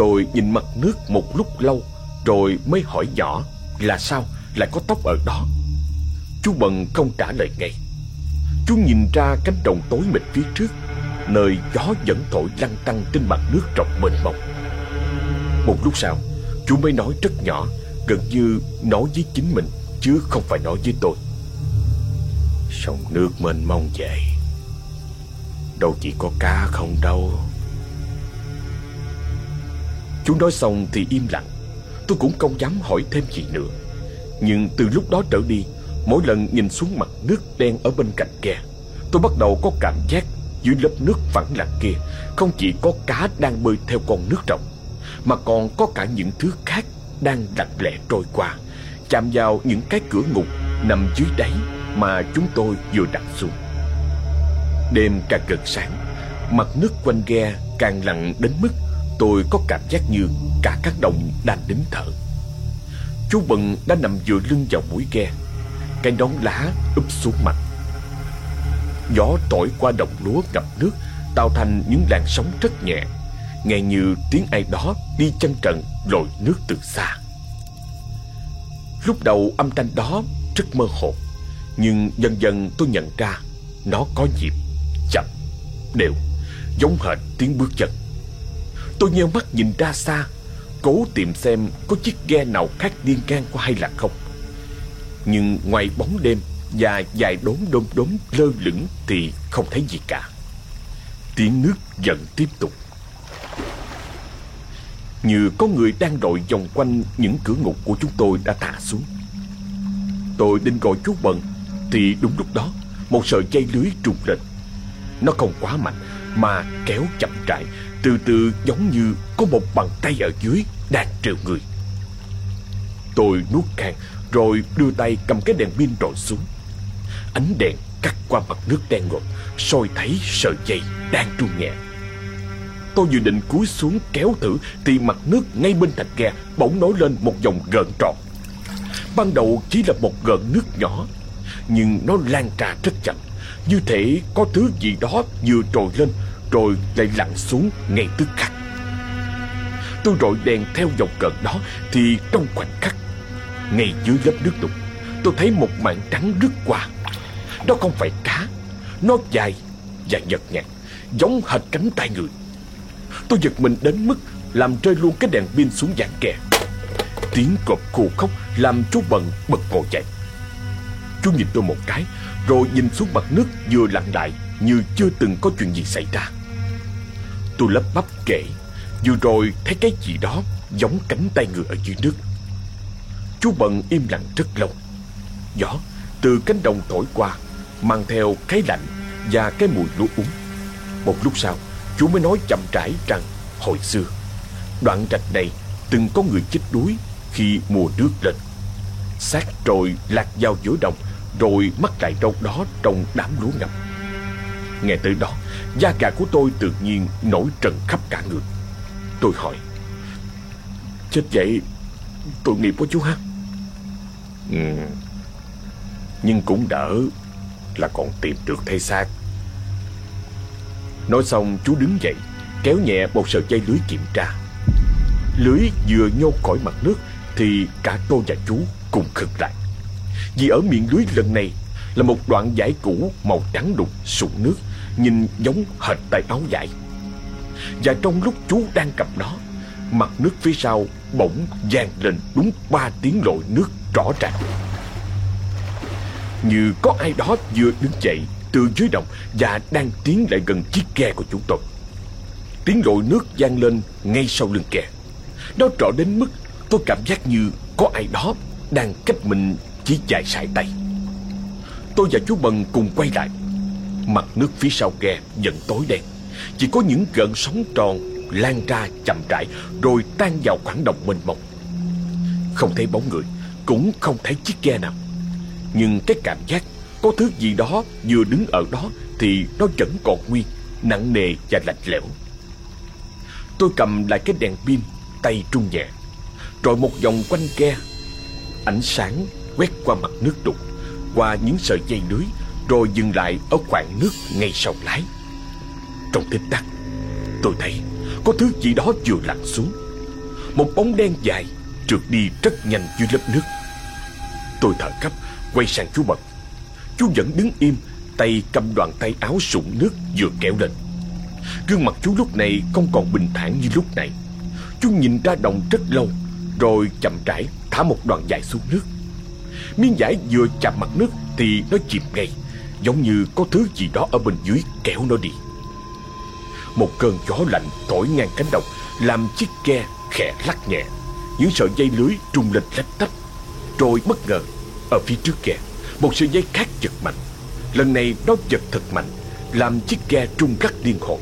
Tôi nhìn mặt nước một lúc lâu, Rồi mới hỏi nhỏ, Là sao? Lại có tóc ở đó? Chú Bần không trả lời ngay. Chú nhìn ra cánh đồng tối mịt phía trước, Nơi gió vẫn thổi lăn tăng trên mặt nước rộng mênh mông. Một lúc sau, Chú mới nói rất nhỏ, Gần như nói với chính mình, Chứ không phải nói với tôi. Sông nước mênh mông vậy, Đâu chỉ có cá không đâu. Chú nói xong thì im lặng. Tôi cũng không dám hỏi thêm gì nữa. Nhưng từ lúc đó trở đi, Mỗi lần nhìn xuống mặt nước đen ở bên cạnh ghe, Tôi bắt đầu có cảm giác dưới lớp nước phẳng lặng kia Không chỉ có cá đang bơi theo con nước rộng, Mà còn có cả những thứ khác Đang lặng lẽ trôi qua, Chạm vào những cái cửa ngục Nằm dưới đáy Mà chúng tôi vừa đặt xuống. Đêm càng gần sáng, Mặt nước quanh ghe càng lặng đến mức Tôi có cảm giác như Cả các đồng đang nín thở. Chú Bận đã nằm dựa lưng vào mũi ghe Cái nón lá úp xuống mặt. Gió thổi qua đồng lúa ngập nước Tạo thành những làn sóng rất nhẹ Nghe như tiếng ai đó đi chân trần lội nước từ xa. Lúc đầu âm thanh đó rất mơ hồ Nhưng dần dần tôi nhận ra Nó có nhịp chậm, đều Giống hệt tiếng bước chân. Tôi nheo mắt nhìn ra xa Cố tìm xem có chiếc ghe nào khác đi ngang qua hay là không Nhưng ngoài bóng đêm và vài đốm đốm đốm lơ lửng thì không thấy gì cả. Tiếng nước dần tiếp tục. Như có người đang đội vòng quanh những cửa ngục của chúng tôi đã thả xuống. Tôi định gọi chú Bần thì đúng lúc đó một sợi dây lưới trùng lên. Nó không quá mạnh mà kéo chậm rãi, từ từ giống như có một bàn tay ở dưới đang trêu người. Tôi nuốt khang, rồi đưa tay cầm cái đèn pin rồi xuống. Ánh đèn cắt qua mặt nước đen ngòm, soi thấy sợi dây đang trung nhẹ Tôi dự định cúi xuống kéo thử, Thì mặt nước ngay bên thành ghe Bỗng nổi lên một dòng gợn tròn Ban đầu chỉ là một gợn nước nhỏ, Nhưng nó lan tràn rất chậm, Như thể có thứ gì đó vừa trồi lên rồi lại lặn xuống ngay tức khắc. Tôi rọi đèn theo dòng gợn đó Thì trong khoảnh khắc, Ngay dưới lớp nước đục, Tôi thấy một mảng trắng rứt qua. Đó không phải cá, Nó dài và nhợt nhạt, Giống hệt cánh tay người. Tôi giật mình đến mức Làm rơi luôn cái đèn pin xuống dạng kè. Tiếng cộp khô khóc Làm chú bận bật ngồi dậy. Chú nhìn tôi một cái, Rồi nhìn xuống mặt nước vừa lặng lại Như chưa từng có chuyện gì xảy ra. Tôi lấp bắp kể Vừa rồi thấy cái gì đó Giống cánh tay người ở dưới nước Chú Bần im lặng rất lâu Gió từ cánh đồng thổi qua mang theo cái lạnh và cái mùi lúa úng. Một lúc sau, chú mới nói chậm rãi rằng hồi xưa, đoạn rạch này từng có người chết đuối khi mùa nước lên. xác rồi lạc vào giữa đồng rồi mắc lại đâu đó trong đám lúa ngập. Nghe tới đó, da gà của tôi tự nhiên nổi trần khắp cả người. Tôi hỏi, chết vậy tội nghiệp quá chú ha? Ừ, nhưng cũng đỡ là còn tìm được thay xác. Nói xong chú đứng dậy, kéo nhẹ một sợi dây lưới kiểm tra. Lưới vừa nhô khỏi mặt nước thì cả tôi và chú cùng khực lại. Vì ở miệng lưới lần này là một đoạn giải cũ màu trắng đục sụn nước, nhìn giống hệt tay áo vải. Và trong lúc chú đang cầm nó, mặt nước phía sau bỗng vang lên đúng ba tiếng lội nước rõ ràng. Như có ai đó vừa đứng dậy từ dưới đồng và đang tiến lại gần chiếc ghe của chúng tôi. Tiếng lội nước vang lên ngay sau lưng kè. Nó rõ đến mức tôi cảm giác như có ai đó đang cách mình chỉ vài sải tay. Tôi và chú Bần cùng quay lại. Mặt nước phía sau ghe dần tối đen. Chỉ có những gợn sóng tròn lan ra chậm rãi rồi tan vào khoảng đồng mênh mông. Không thấy bóng người, cũng không thấy chiếc ghe nào. Nhưng cái cảm giác có thứ gì đó vừa đứng ở đó thì nó vẫn còn nguyên, nặng nề và lạnh lẽo. Tôi cầm lại cái đèn pin, tay trung nhẹ, rồi một vòng quanh ghe. Ánh sáng quét qua mặt nước đục, qua những sợi dây lưới, rồi dừng lại ở khoảng nước ngay sau lái. Trong tích tắc, tôi thấy có thứ gì đó vừa lặn xuống. Một bóng đen dài trượt đi rất nhanh dưới lớp nước. Tôi thở gấp quay sang chú Mật. Chú vẫn đứng im, tay cầm đoạn tay áo sụng nước vừa kéo lên. Gương mặt chú lúc này không còn bình thản như lúc này. Chú nhìn ra đồng rất lâu, rồi chậm rãi thả một đoạn dài xuống nước. Miếng vải vừa chạm mặt nước thì nó chìm ngay, giống như có thứ gì đó ở bên dưới kéo nó đi. Một cơn gió lạnh thổi ngang cánh đồng, làm chiếc ghe khẽ lắc nhẹ. Những sợi dây lưới trung lên lách tách. Rồi bất ngờ, ở phía trước ghe, một sợi dây khác giật mạnh. Lần này nó giật thật mạnh, làm chiếc ghe trung gắt liên hồi.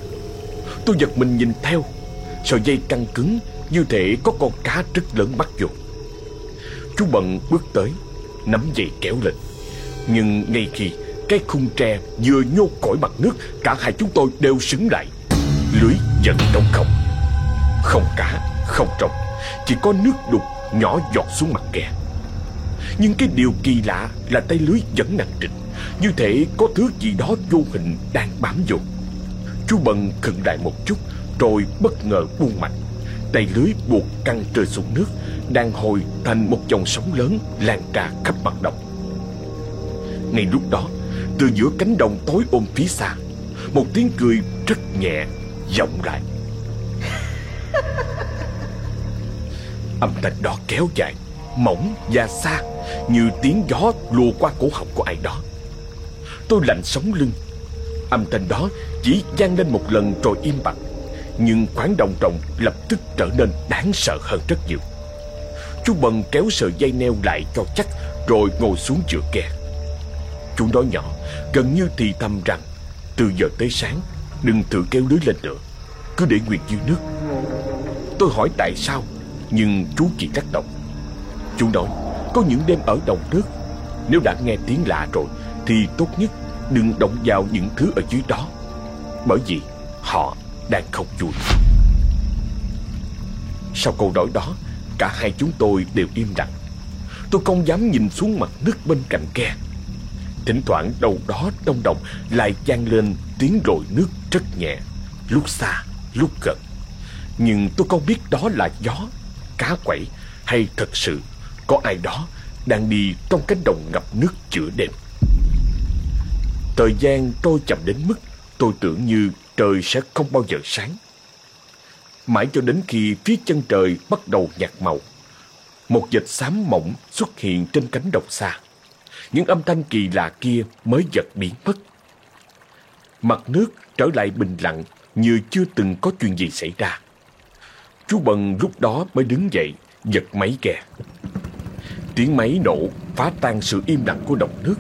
Tôi giật mình nhìn theo, sợi dây căng cứng như thể có con cá rất lớn bắt vô. Chú Bận bước tới, nắm dây kéo lên. Nhưng ngay khi cái khung tre vừa nhô khỏi mặt nước, cả hai chúng tôi đều sững lại. Lưới vẫn trống không. Không cá, không trống, chỉ có nước đục nhỏ giọt xuống mặt kè. Nhưng cái điều kỳ lạ là tay lưới vẫn nặng trịch. Như thể có thứ gì đó vô hình đang bám vô. Chú Bần khựng lại một chút Rồi bất ngờ buông mạnh. Tay lưới buộc căng trời xuống nước Đang hồi thành một dòng sóng lớn Lan ra khắp mặt đồng. Ngay lúc đó từ giữa cánh đồng tối ôm phía xa. Một tiếng cười rất nhẹ vọng lại (laughs) Âm thanh đó kéo dài Mỏng và xa Như tiếng gió lùa qua cổ họng của ai đó. Tôi lạnh sống lưng. Âm thanh đó chỉ vang lên một lần rồi im bặt Nhưng khoảng đồng trồng lập tức trở nên đáng sợ hơn rất nhiều. Chú Bần kéo sợi dây neo lại cho chắc Rồi ngồi xuống giữa ghe Chú nói nhỏ, Gần như thì thầm rằng, Từ giờ tới sáng, Đừng tự kéo lưới lên nữa, Cứ để nguyệt dưới nước. Tôi hỏi tại sao, Nhưng chú chỉ lắc đầu. Chú nói, có những đêm ở đồng nước, Nếu đã nghe tiếng lạ rồi, Thì tốt nhất đừng động vào những thứ ở dưới đó, Bởi vì họ đang không vui. Sau câu nói đó, Cả hai chúng tôi đều im lặng. Tôi không dám nhìn xuống mặt nước bên cạnh ghe. Thỉnh thoảng đâu đó trong đồng Lại vang lên tiếng rội nước rất nhẹ Lúc xa, lúc gần Nhưng tôi không biết đó là gió Cá quẩy hay thật sự có ai đó đang đi trong cánh đồng ngập nước giữa đêm. Thời gian trôi chậm đến mức tôi tưởng như trời sẽ không bao giờ sáng. Mãi cho đến khi phía chân trời bắt đầu nhạt màu, một vệt xám mỏng xuất hiện trên cánh đồng xa. Những âm thanh kỳ lạ kia mới giật biến mất. Mặt nước trở lại bình lặng như chưa từng có chuyện gì xảy ra. Chú Bần lúc đó mới đứng dậy, giật máy ghe. Tiếng máy nổ phá tan sự im lặng của đồng nước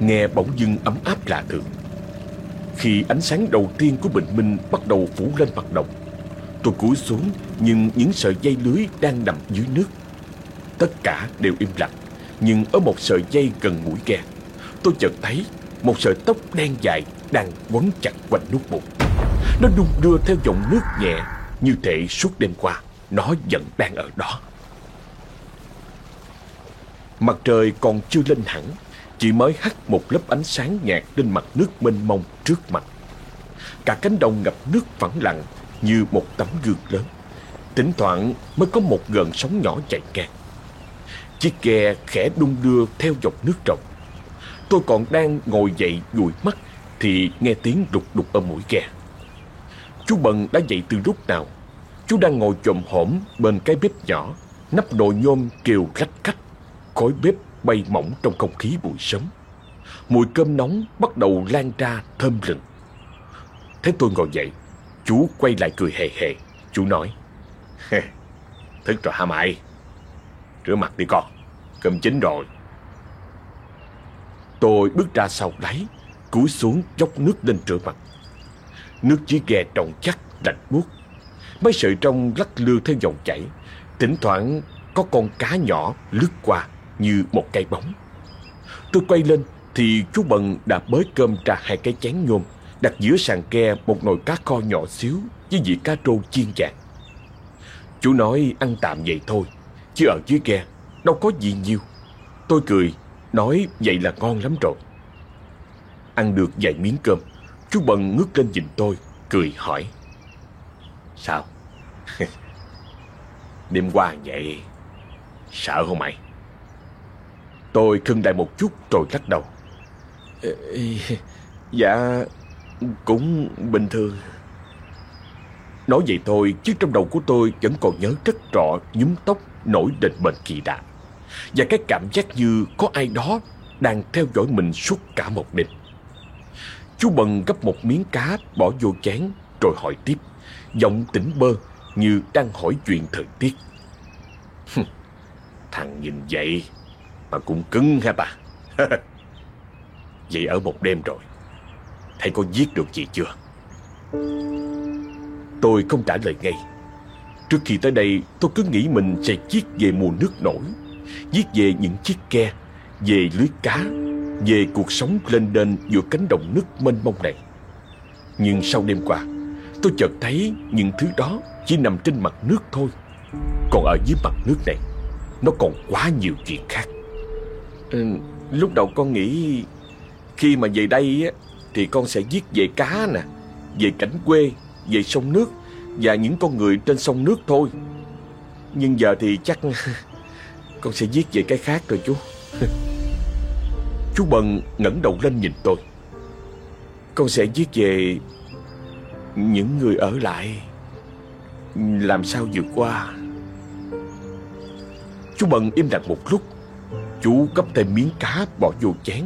Nghe bỗng dưng ấm áp lạ thường Khi ánh sáng đầu tiên của bình minh bắt đầu phủ lên mặt đồng Tôi cúi xuống nhưng những sợi dây lưới đang nằm dưới nước. Tất cả đều im lặng, nhưng ở một sợi dây gần mũi ghe, tôi chợt thấy một sợi tóc đen dài đang quấn chặt quanh nút bụng. Nó đung đưa theo dòng nước nhẹ như thể suốt đêm qua nó vẫn đang ở đó. Mặt trời còn chưa lên hẳn, chỉ mới hắt một lớp ánh sáng nhạt lên mặt nước mênh mông trước mặt. Cả cánh đồng ngập nước phẳng lặng như một tấm gương lớn. Thỉnh thoảng mới có một gợn sóng nhỏ chạy ngang. Chiếc ghe khẽ đung đưa theo dọc nước rộng. Tôi còn đang ngồi dậy dụi mắt thì nghe tiếng đục đục ở mũi ghe. Chú Bần đã dậy từ lúc nào? Chú đang ngồi chồm hổm bên cái bếp nhỏ, nắp nồi nhôm kêu rách cách. Khói bếp bay mỏng trong không khí buổi sớm. Mùi cơm nóng bắt đầu lan ra thơm lừng. Thế tôi ngồi dậy, chú quay lại cười hề hề. Chú nói, Thức rồi hả mày? Rửa mặt đi con, cơm chín rồi. Tôi bước ra sau đáy cúi xuống dốc nước lên rửa mặt. Nước dưới ghe trồng chắc, Rạch buốt. Mấy sợi trong lắc lư theo dòng chảy. Thỉnh thoảng có con cá nhỏ lướt qua như một cây bóng. Tôi quay lên thì chú Bần đã bới cơm ra hai cái chén nhôm, đặt giữa sàn ke một nồi cá kho nhỏ xíu với vị cá trô chiên chạc Chú nói ăn tạm vậy thôi, chứ ở dưới ghe đâu có gì nhiều. Tôi cười, nói vậy là ngon lắm rồi. Ăn được vài miếng cơm, chú Bần ngước lên nhìn tôi, cười hỏi. Sao? (laughs) Đêm qua vậy, sợ không mày? Tôi khưng lại một chút rồi lắc đầu. Dạ, cũng bình thường. Nói vậy thôi, chứ trong đầu của tôi vẫn còn nhớ rất rõ nhúm tóc nổi lên bệnh kỳ lạ. Và cái cảm giác như có ai đó đang theo dõi mình suốt cả một đêm. Chú Bần gấp một miếng cá bỏ vô chén rồi hỏi tiếp, giọng tỉnh bơ như đang hỏi chuyện thời tiết. Thằng nhìn vậy mà cũng cứng ha bà. (laughs) vậy ở một đêm rồi, thầy có giết được gì chưa? Tôi không trả lời ngay. Trước khi tới đây, tôi cứ nghĩ mình sẽ viết về mùa nước nổi, viết về những chiếc ke, về lưới cá, về cuộc sống lên đên giữa cánh đồng nước mênh mông này. Nhưng sau đêm qua, tôi chợt thấy những thứ đó chỉ nằm trên mặt nước thôi. Còn ở dưới mặt nước này, nó còn quá nhiều chuyện khác. Ừ, lúc đầu con nghĩ khi mà về đây á, thì con sẽ viết về cá nè, về cảnh quê, về sông nước và những con người trên sông nước thôi. Nhưng giờ thì chắc con sẽ viết về cái khác rồi chú. (laughs) chú Bần ngẩng đầu lên nhìn tôi. Con sẽ viết về những người ở lại làm sao vượt qua. Chú Bần im lặng một lúc Chú gấp thêm miếng cá bỏ vô chén,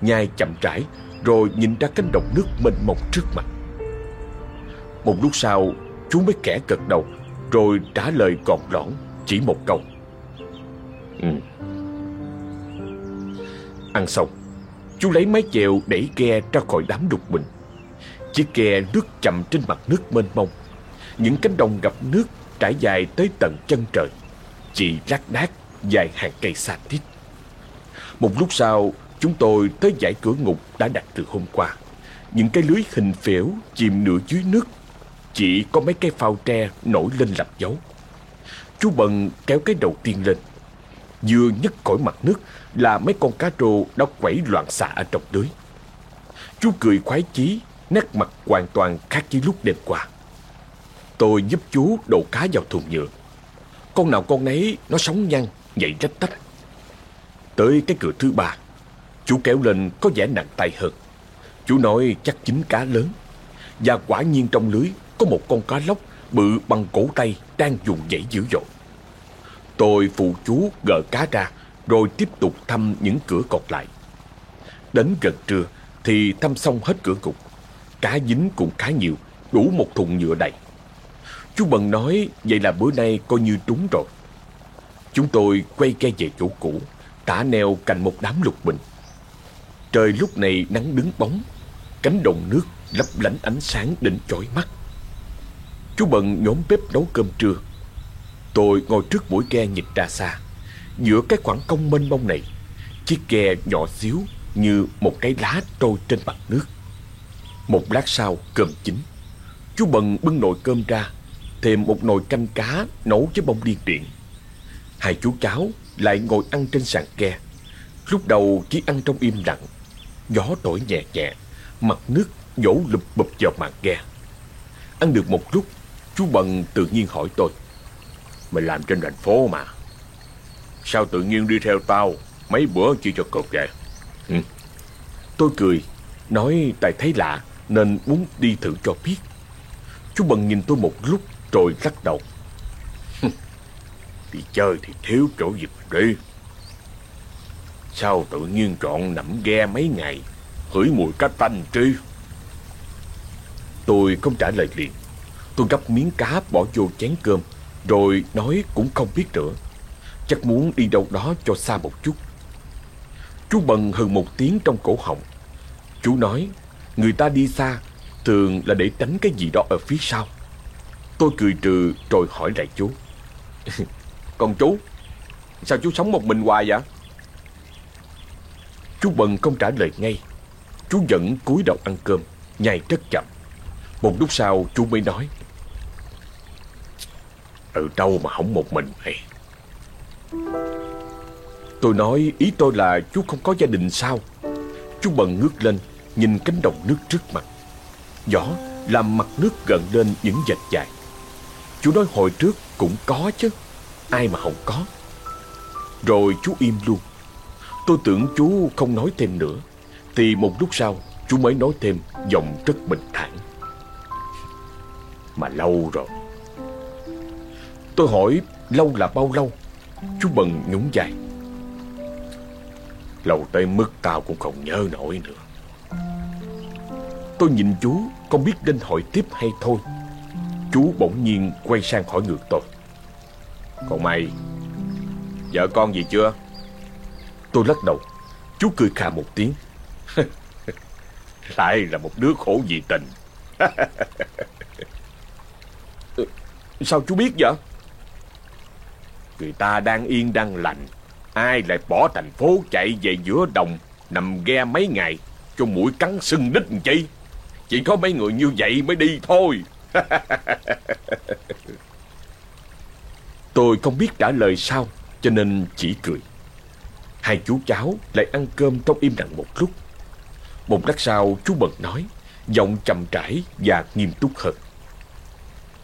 Nhai chậm rãi, Rồi nhìn ra cánh đồng nước mênh mông trước mặt Một lúc sau, Chú mới kẻ gật đầu, Rồi trả lời gọn lõn Chỉ một câu ừ. Ăn xong Chú lấy mái chèo đẩy ghe ra khỏi đám đục bình Chiếc ghe lướt chậm trên mặt nước mênh mông Những cánh đồng gặp nước trải dài tới tận chân trời Chỉ lác đác dài hàng cây xa tít một lúc sau, chúng tôi tới giải cửa ngục đã đặt từ hôm qua. Những cái lưới hình phễu chìm nửa dưới nước. Chỉ có mấy cái phao tre nổi lên lập dấu. Chú Bần kéo cái đầu tiên lên. Vừa nhấc khỏi mặt nước là mấy con cá rô đã quẩy loạn xạ ở trong lưới. Chú cười khoái chí, nét mặt hoàn toàn khác với lúc đêm qua. Tôi giúp chú đổ cá vào thùng nhựa. Con nào con nấy nó sống nhăn, nhảy rách tách. Tới cái cửa thứ ba Chú kéo lên có vẻ nặng tay hơn Chú nói chắc chính cá lớn Và quả nhiên trong lưới Có một con cá lóc bự bằng cổ tay Đang dùng dãy dữ dội Tôi phụ chú gỡ cá ra, Rồi tiếp tục thăm những cửa còn lại. Đến gần trưa Thì thăm xong hết cửa cục Cá dính cũng khá nhiều, Đủ một thùng nhựa đầy. Chú Bần nói, Vậy là bữa nay coi như trúng rồi. Chúng tôi quay ke về chỗ cũ, Tả neo cạnh một đám lục bình. Trời lúc này nắng đứng bóng, Cánh đồng nước lấp lánh ánh sáng đỉnh chói mắt. Chú Bần nhóm bếp nấu cơm trưa Tôi ngồi trước mũi ghe nhìn ra xa. Giữa cái khoảng công mênh mông này, Chiếc ghe nhỏ xíu Như một cái lá trôi trên mặt nước. Một lát sau, cơm chín. Chú Bần bưng nồi cơm ra, Thêm một nồi canh cá nấu với bông điên điện Hai chú cháu lại ngồi ăn trên sàn ghe. Lúc đầu chỉ ăn trong im lặng. Gió thổi nhẹ nhẹ, Mặt nước dỗ lụp bụp vào màn ghe. Ăn được một lúc, Chú Bần tự nhiên hỏi tôi. Mày làm trên thành phố mà. Sao tự nhiên đi theo tao Mấy bữa chỉ cho cột vậy? Ừ. Tôi cười, Nói tại thấy lạ, Nên muốn đi thử cho biết. Chú Bần nhìn tôi một lúc Rồi lắc đầu. Đi chơi thì thiếu chỗ dịp đi. Sao tự nhiên chọn nằm ghe mấy ngày, Hửi mùi cá tanh tri Tôi không trả lời liền. Tôi gấp miếng cá bỏ vô chén cơm rồi nói cũng không biết nữa. Chắc muốn đi đâu đó cho xa một chút. Chú bần hơn một tiếng trong cổ họng. Chú nói, Người ta đi xa, Thường là để tránh cái gì đó ở phía sau. Tôi cười trừ rồi hỏi lại chú. (laughs) Còn chú, Sao chú sống một mình hoài vậy? Chú bần không trả lời ngay. Chú vẫn cúi đầu ăn cơm, Nhai rất chậm. Một lúc sau, chú mới nói ở đâu mà không một mình mày? Tôi nói ý tôi là chú không có gia đình sao? Chú bần ngước lên, Nhìn cánh đồng nước trước mặt. Gió làm mặt nước gần lên những vệt dài. Chú nói hồi trước cũng có chứ, Ai mà không có. Rồi chú im luôn. Tôi tưởng chú không nói thêm nữa. Thì một lúc sau, Chú mới nói thêm giọng rất bình thản. Mà lâu rồi. Tôi hỏi, lâu là bao lâu? Chú Bần nhún dài Lâu tới mức tao cũng không nhớ nổi nữa. Tôi nhìn chú, Không biết nên hỏi tiếp hay thôi. Chú bỗng nhiên quay sang hỏi ngược tôi. Còn mày, Vợ con gì chưa? Tôi lắc đầu. Chú cười khà một tiếng. (laughs) Lại là một đứa khổ vì tình. (laughs) Ờ, sao chú biết vậy? Người ta đang yên đang lành. Ai lại bỏ thành phố chạy về giữa đồng, Nằm ghe mấy ngày, Cho mũi cắn sưng đít làm chi? Chỉ có mấy người như vậy mới đi thôi. (laughs) Tôi không biết trả lời sao, Cho nên chỉ cười. Hai chú cháu lại ăn cơm trong im lặng một lúc. Một lát sau, chú Bật nói, Giọng trầm trải và nghiêm túc hơn.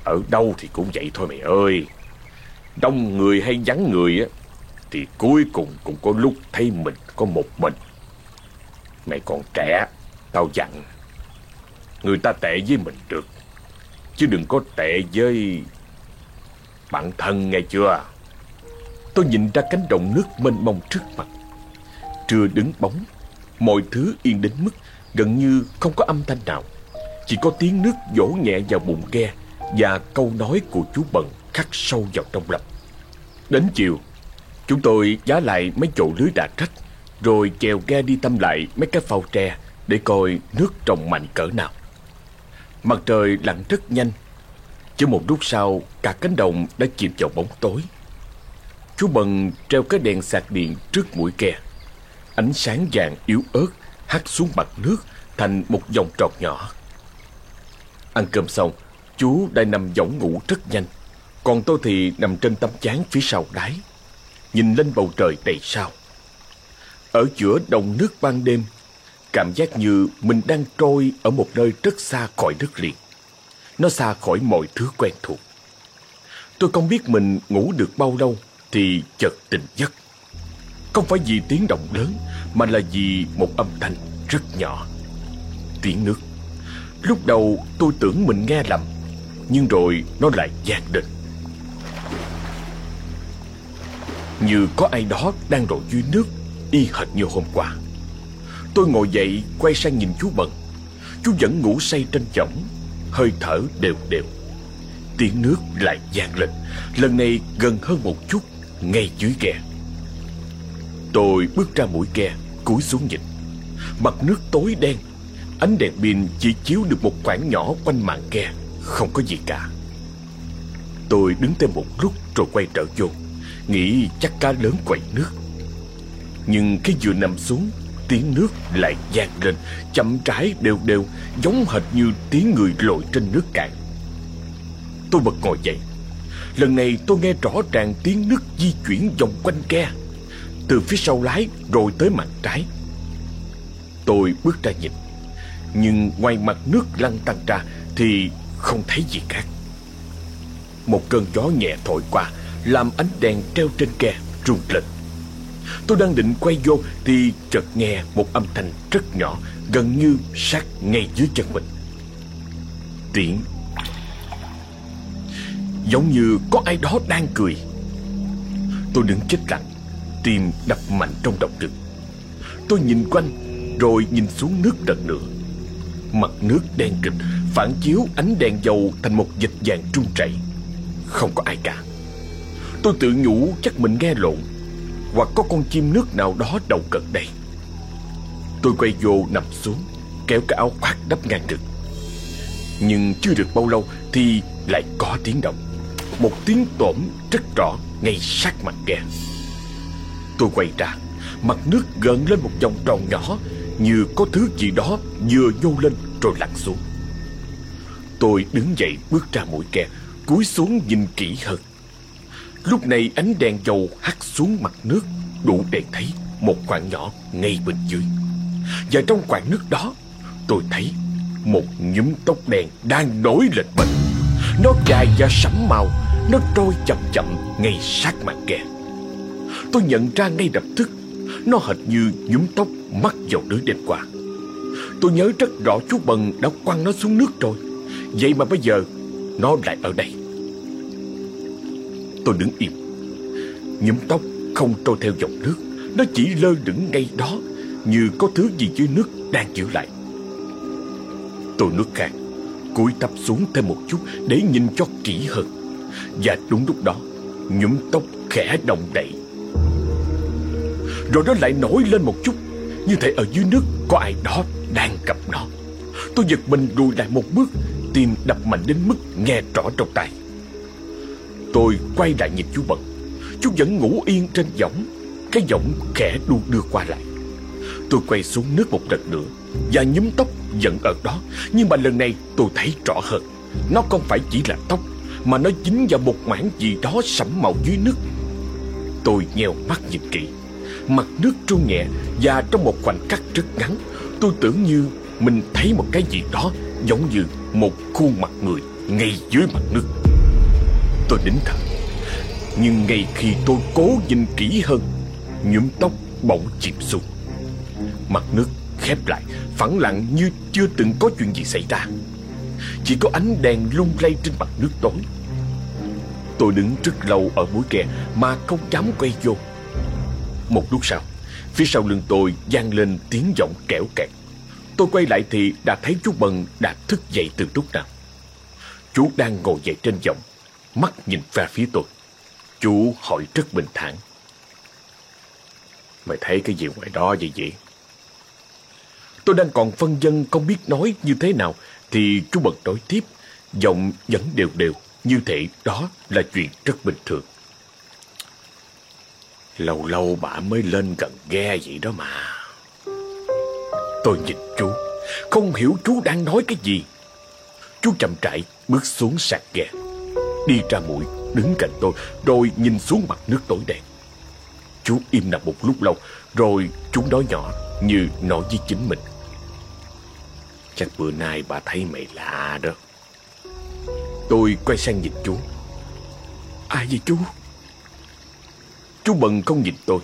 Ở đâu thì cũng vậy thôi mày ơi. Đông người hay vắng người á, Thì cuối cùng cũng có lúc thấy mình có một mình. Mày còn trẻ, Tao dặn, Người ta tệ với mình được, Chứ đừng có tệ với Bạn thân, nghe chưa? Tôi nhìn ra cánh đồng nước mênh mông trước mặt Trưa đứng bóng, Mọi thứ yên đến mức Gần như không có âm thanh nào. Chỉ có tiếng nước vỗ nhẹ vào bụng ghe Và câu nói của chú Bần khắc sâu vào trong lòng Đến chiều Chúng tôi giá lại mấy chỗ lưới đà trách Rồi chèo ghe đi thăm lại mấy cái phao tre Để coi nước trồng mạnh cỡ nào Mặt trời lặn rất nhanh Chỉ một lúc sau Cả cánh đồng đã chìm vào bóng tối Chú Bần treo cái đèn sạc điện trước mũi ghe Ánh sáng vàng yếu ớt hắt xuống mặt nước thành một vòng tròn nhỏ. Ăn cơm xong, chú đã nằm võng ngủ rất nhanh. Còn tôi thì nằm trên tấm chán phía sau đáy, nhìn lên bầu trời đầy sao. Ở giữa đồng nước ban đêm, cảm giác như mình đang trôi ở một nơi rất xa khỏi đất liền. Nó xa khỏi mọi thứ quen thuộc. Tôi không biết mình ngủ được bao lâu thì chợt tỉnh giấc. Không phải vì tiếng động lớn Mà là vì một âm thanh rất nhỏ Tiếng nước Lúc đầu tôi tưởng mình nghe lầm Nhưng rồi nó lại vang lên Như có ai đó đang rội dưới nước, Y hệt như hôm qua. Tôi ngồi dậy, quay sang nhìn chú Bận Chú vẫn ngủ say trên chõng, Hơi thở đều đều. Tiếng nước lại vang lên. Lần này gần hơn một chút, Ngay dưới ghe. Tôi bước ra mũi ghe, Cúi xuống nhìn. Mặt nước tối đen, Ánh đèn pin chỉ chiếu được một khoảng nhỏ quanh màn ghe, Không có gì cả. Tôi đứng thêm một lúc rồi quay trở vô. Nghĩ chắc cá lớn quậy nước. Nhưng khi vừa nằm xuống, Tiếng nước lại vang lên, Chậm rãi đều đều, Giống hệt như tiếng người lội trên nước cạn. Tôi bật ngồi dậy. Lần này tôi nghe rõ ràng tiếng nước di chuyển vòng quanh ke Từ phía sau lái rồi tới mặt trái. Tôi bước ra nhìn, Nhưng ngoài mặt nước lăn tăng ra Thì không thấy gì khác. Một cơn gió nhẹ thổi qua làm ánh đèn treo trên ke rung lên. Tôi đang định quay vô Thì chợt nghe một âm thanh rất nhỏ, Gần như sát ngay dưới chân mình. Tiếng Giống như có ai đó đang cười. Tôi đứng chết lặng, Tim đập mạnh trong động lực. Tôi nhìn quanh, Rồi nhìn xuống nước lần nữa Mặt nước đen kịch, Phản chiếu ánh đèn dầu Thành một dịch vàng trung chảy. Không có ai cả. Tôi tự nhủ chắc mình nghe lộn, Hoặc có con chim nước nào đó đầu cận đây. Tôi quay vô nằm xuống, Kéo cái áo khoác đắp ngang ngực. Nhưng chưa được bao lâu Thì lại có tiếng động. Một tiếng tổm rất rõ ngay sát mặt ghe Tôi quay ra, Mặt nước gần lên một vòng tròn nhỏ, Như có thứ gì đó vừa nhô lên rồi lặn xuống. Tôi đứng dậy bước ra mũi ghe Cúi xuống nhìn kỹ hơn. Lúc này ánh đèn dầu hắt xuống mặt nước, Đủ để thấy một khoảng nhỏ ngay bên dưới. Và trong khoảng nước đó, Tôi thấy một nhúm tóc đen đang nổi lên bật Nó dài và sẫm màu, nó trôi chậm chậm ngay sát mặt kè Tôi nhận ra ngay lập tức, Nó hệt như nhúm tóc mắc vào lưới đêm qua. Tôi nhớ rất rõ chú Bần đã quăng nó xuống nước rồi. Vậy mà bây giờ, Nó lại ở đây. Tôi đứng im. Nhúm tóc không trôi theo dòng nước, Nó chỉ lơ lửng ngay đó, Như có thứ gì dưới nước đang giữ lại. Tôi nước khạc cúi tập xuống thêm một chút Để nhìn cho kỹ hơn. Và đúng lúc đó Nhúm tóc khẽ động đậy. Rồi nó lại nổi lên một chút, Như thể ở dưới nước Có ai đó đang gặp nó. Tôi giật mình lùi lại một bước, Tim đập mạnh đến mức nghe rõ trong tay Tôi quay lại nhìn chú Bận Chú vẫn ngủ yên trên võng, Cái võng khẽ đu đưa qua lại. Tôi quay xuống nước một lần nữa Và nhúm tóc vẫn ở đó, Nhưng mà lần này tôi thấy rõ hơn. Nó không phải chỉ là tóc, mà nó dính vào một mảng gì đó sẫm màu dưới nước. Tôi nheo mắt nhìn kỹ. Mặt nước trung nhẹ Và trong một khoảnh khắc rất ngắn, Tôi tưởng như mình thấy một cái gì đó Giống như một khuôn mặt người Ngay dưới mặt nước. Tôi nín thở Nhưng ngay khi tôi cố nhìn kỹ hơn Nhuộm tóc bỗng chìm xuống Mặt nước khép lại Phẳng lặng như chưa từng có chuyện gì xảy ra Chỉ có ánh đèn lung lay trên mặt nước tối Tôi đứng rất lâu ở mũi kè mà không dám quay vô. Một lúc sau, phía sau lưng tôi vang lên tiếng giọng kẽo kẹt. Tôi quay lại thì đã thấy chú Bần đã thức dậy từ lúc nào. Chú đang ngồi dậy trên giọng, mắt nhìn về phía tôi. Chú hỏi rất bình thản. Mày thấy cái gì ngoài đó vậy vậy? Tôi đang còn phân dân không biết nói như thế nào thì chú bật nói tiếp, giọng vẫn đều đều như thể đó là chuyện rất bình thường. Lâu lâu bà mới lên gần ghe vậy đó mà. Tôi nhìn chú, không hiểu chú đang nói cái gì. Chú chậm rãi bước xuống sạc ghe, đi ra mũi, đứng cạnh tôi, rồi nhìn xuống mặt nước tối đen. Chú im lặng một lúc lâu, rồi chú nói nhỏ như nói với chính mình. Chắc bữa nay bà thấy mày lạ đó. Tôi quay sang nhìn chú Ai vậy chú Chú bần không nhìn tôi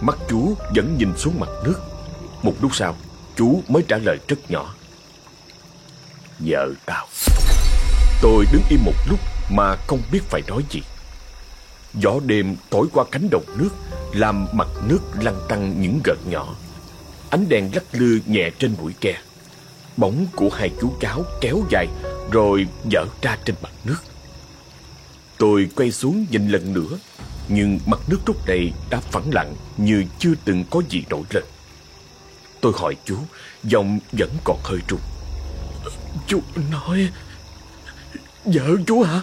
Mắt chú vẫn nhìn xuống mặt nước Một lúc sau Chú mới trả lời rất nhỏ Vợ tao Tôi đứng im một lúc mà không biết phải nói gì. Gió đêm thổi qua cánh đồng nước, Làm mặt nước lăn tăn những gợn nhỏ. Ánh đèn lắc lư nhẹ trên mũi ke. Bóng của hai chú cáo kéo dài, rồi dở ra trên mặt nước. Tôi quay xuống nhìn lần nữa, Nhưng mặt nước lúc này đã phẳng lặng Như chưa từng có gì nổi lên. Tôi hỏi chú, Giọng vẫn còn hơi trùng. Chú nói, Vợ chú hả?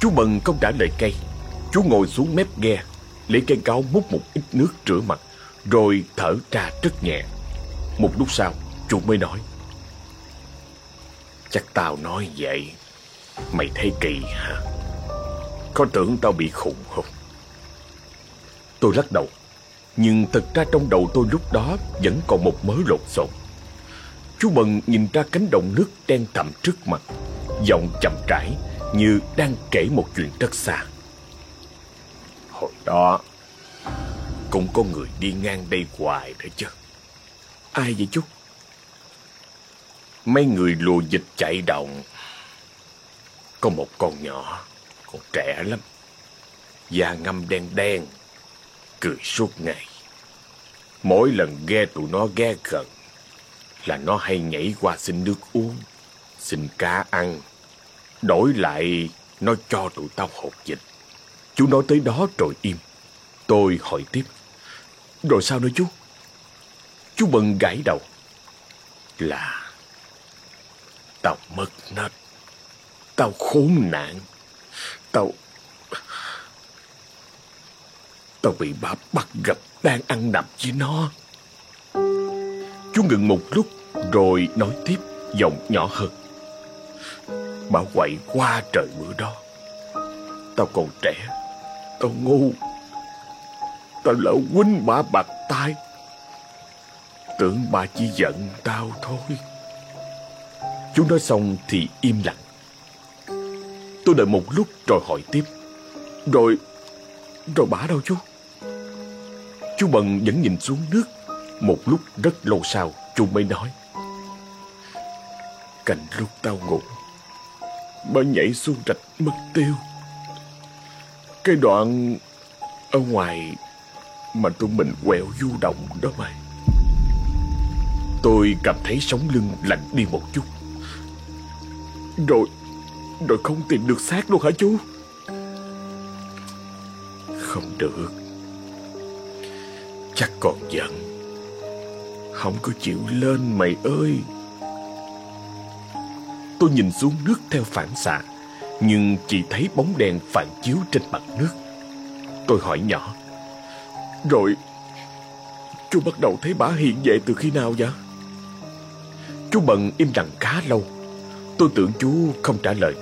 Chú Bần không trả lời cây Chú ngồi xuống mép ghe, Lấy cây cáo múc một ít nước rửa mặt, Rồi thở ra rất nhẹ. Một lúc sau, chú mới nói, Chắc tao nói vậy, Mày thấy kỳ hả Có tưởng tao bị khùng không? Tôi lắc đầu, Nhưng thật ra trong đầu tôi lúc đó Vẫn còn một mớ lộn xộn. Chú Bần nhìn ra cánh đồng nước đen thẳm trước mặt, Giọng chậm rãi. Như đang kể một chuyện rất xa. Hồi đó, Cũng có người đi ngang đây hoài đấy chứ. Ai vậy chú? Mấy người lùa dịch chạy động. Có một con nhỏ Còn trẻ lắm. Da ngâm đen đen, Cười suốt ngày. Mỗi lần ghe tụi nó ghe gần, Là nó hay nhảy qua xin nước uống, Xin cá ăn. Đổi lại, Nó cho tụi tao hột dịch. Chú nói tới đó rồi im. Tôi hỏi tiếp. Rồi sao nữa chú? Chú bần gãi đầu. Là, Tao mất nết. Tao khốn nạn. Tao Tao bị bà bắt gặp Đang ăn nằm với nó. Chú ngừng một lúc Rồi nói tiếp, Giọng nhỏ hơn. Bà quậy qua trời bữa đó. Tao còn trẻ, Tao ngu. Tao lỡ quýnh bà bạc tay Tưởng bà chỉ giận tao thôi. Chú nói xong thì im lặng. Tôi đợi một lúc rồi hỏi tiếp. Rồi Rồi bà đâu chú? Chú Bần vẫn nhìn xuống nước. Một lúc rất lâu sau, Chú mới nói. Cạnh lúc tao ngủ Bà nhảy xuống rạch mất tiêu. Cái đoạn Ở ngoài Mà tụi mình quẹo du động đó mày. Tôi cảm thấy sống lưng lạnh đi một chút. Rồi Rồi không tìm được xác luôn hả chú? Không được. Chắc còn giận. Không có chịu lên mày ơi. Tôi nhìn xuống nước theo phản xạ, Nhưng chỉ thấy bóng đèn phản chiếu trên mặt nước. Tôi hỏi nhỏ, Rồi, Chú bắt đầu thấy bà hiện về từ khi nào vậy? Chú Bận im lặng khá lâu. Tôi tưởng chú không trả lời.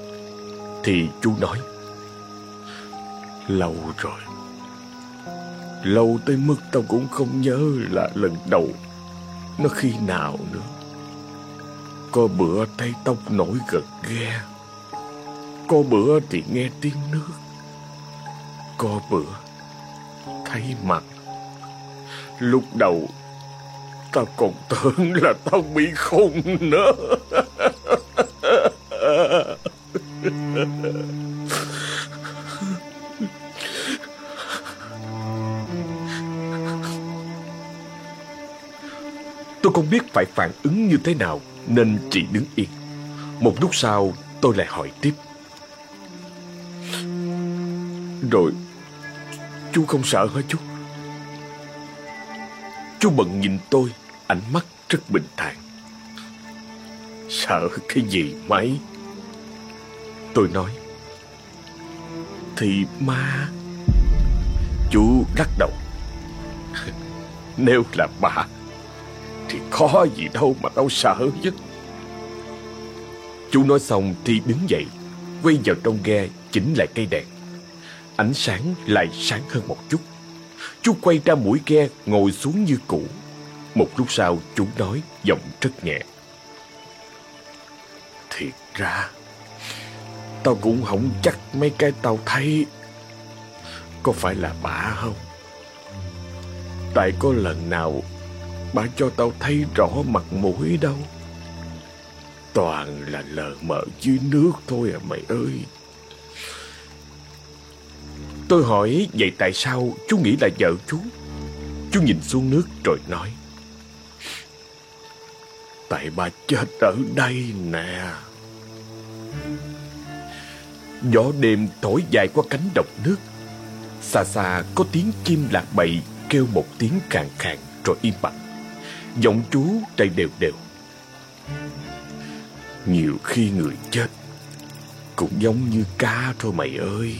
Thì chú nói, Lâu rồi. Lâu tới mức tao cũng không nhớ là lần đầu, Nó khi nào nữa. Có bữa thấy tóc nổi gật ghe. Có bữa thì nghe tiếng nước. Có bữa Thấy mặt. Lúc đầu Tao còn tưởng là tao bị khùng nữa. Tôi không biết phải phản ứng như thế nào. Nên chỉ đứng yên. Một lúc sau, tôi lại hỏi tiếp. Rồi, Chú không sợ hả chú? Chú bận nhìn tôi, Ánh mắt rất bình thản. Sợ cái gì mấy? Tôi nói, Thì ma Chú lắc đầu. (laughs) Nếu là bà thì có gì đâu mà tao sợ chứ Chú nói xong thì đứng dậy, Quay vào trong ghe, chỉnh lại cây đèn. Ánh sáng lại sáng hơn một chút. Chú quay ra mũi ghe, ngồi xuống như cũ. Một lúc sau, chú nói giọng rất nhẹ. Thiệt ra, Tao cũng không chắc mấy cái tao thấy. Có phải là bà không? Tại có lần nào Bà cho tao thấy rõ mặt mũi đâu. Toàn là lờ mờ dưới nước thôi à mày ơi. Tôi hỏi, vậy tại sao chú nghĩ là vợ chú? Chú nhìn xuống nước rồi nói. Tại bà chết ở đây nè. Gió đêm thổi dài qua cánh đồng nước. Xa xa có tiếng chim lạc bậy Kêu một tiếng khàn khàn rồi im bặt. Giọng chú chạy đều đều. Nhiều khi người chết Cũng giống như cá thôi mày ơi.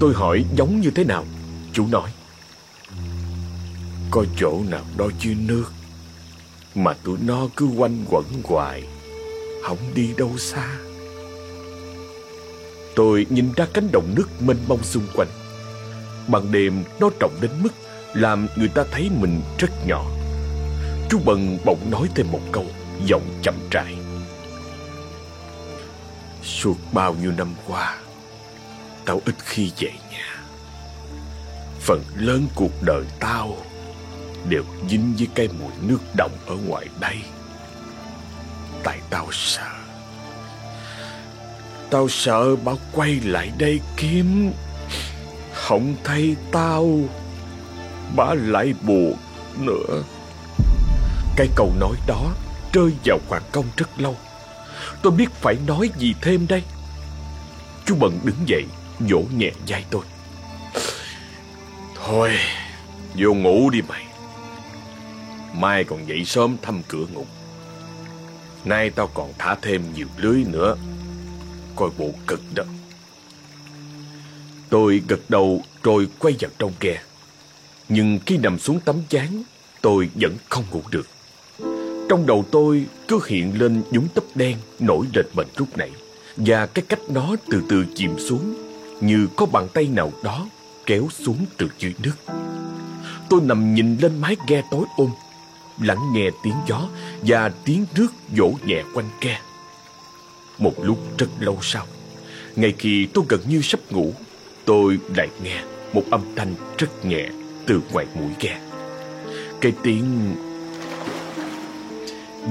Tôi hỏi giống như thế nào? Chú nói. Có chỗ nào đó dưới nước Mà tụi nó cứ quanh quẩn hoài, Không đi đâu xa. Tôi nhìn ra cánh đồng nước mênh mông xung quanh. Ban đêm nó trọng đến mức làm người ta thấy mình rất nhỏ. Chú Bần bỗng nói thêm một câu, Giọng chậm trại. Suốt bao nhiêu năm qua, Tao ít khi về nhà. Phần lớn cuộc đời tao Đều dính với cái mùi nước động ở ngoài đây. Tại tao sợ. Tao sợ bà quay lại đây kiếm. Không thấy tao. Bà lại buồn nữa. Cái câu nói đó Rơi vào khoảng công rất lâu. Tôi biết phải nói gì thêm đây. Chú Bận đứng dậy, Vỗ nhẹ vai tôi. Thôi, Vô ngủ đi mày. Mai còn dậy sớm thăm cửa ngục. Nay tao còn thả thêm nhiều lưới nữa. Coi bộ cực đó. Tôi gật đầu rồi quay vào trong ghe. Nhưng khi nằm xuống tấm chán, Tôi vẫn không ngủ được. Trong đầu tôi cứ hiện lên nhúng tấp đen nổi lên bệnh lúc nãy. Và cái cách nó từ từ chìm xuống, Như có bàn tay nào đó kéo xuống từ dưới nước. Tôi nằm nhìn lên mái ghe tối ôm Lắng nghe tiếng gió và tiếng nước vỗ nhẹ quanh ghe. Một lúc rất lâu sau Ngay khi tôi gần như sắp ngủ, Tôi lại nghe một âm thanh rất nhẹ từ ngoài mũi ghe Cái tiếng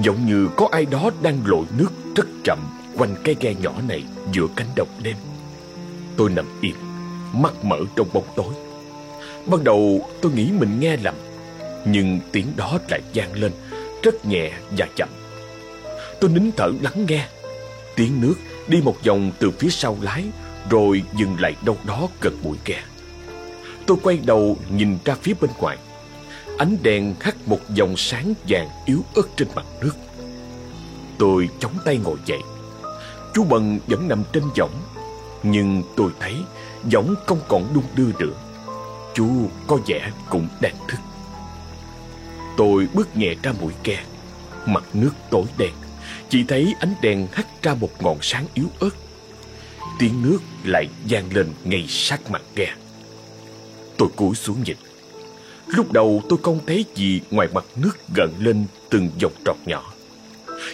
Giống như có ai đó đang lội nước rất chậm quanh cái ghe nhỏ này giữa cánh đồng đêm. Tôi nằm im, mắt mở trong bóng tối. Ban đầu tôi nghĩ mình nghe lầm, nhưng tiếng đó lại vang lên rất nhẹ và chậm. Tôi nín thở lắng nghe. Tiếng nước đi một vòng từ phía sau lái rồi dừng lại đâu đó gần mũi ghe. Tôi quay đầu nhìn ra phía bên ngoài. Ánh đèn hắt một dòng sáng vàng yếu ớt trên mặt nước. Tôi chống tay ngồi dậy. Chú Bần vẫn nằm trên võng, nhưng tôi thấy võng không còn đung đưa nữa. Chú có vẻ cũng đang thức. Tôi bước nhẹ ra mũi ke mặt nước tối đen, chỉ thấy ánh đèn hắt ra một ngọn sáng yếu ớt. Tiếng nước lại vang lên ngay sát mặt ghe. Tôi cúi xuống nhìn. Lúc đầu tôi không thấy gì ngoài mặt nước gần lên từng dòng trọt nhỏ.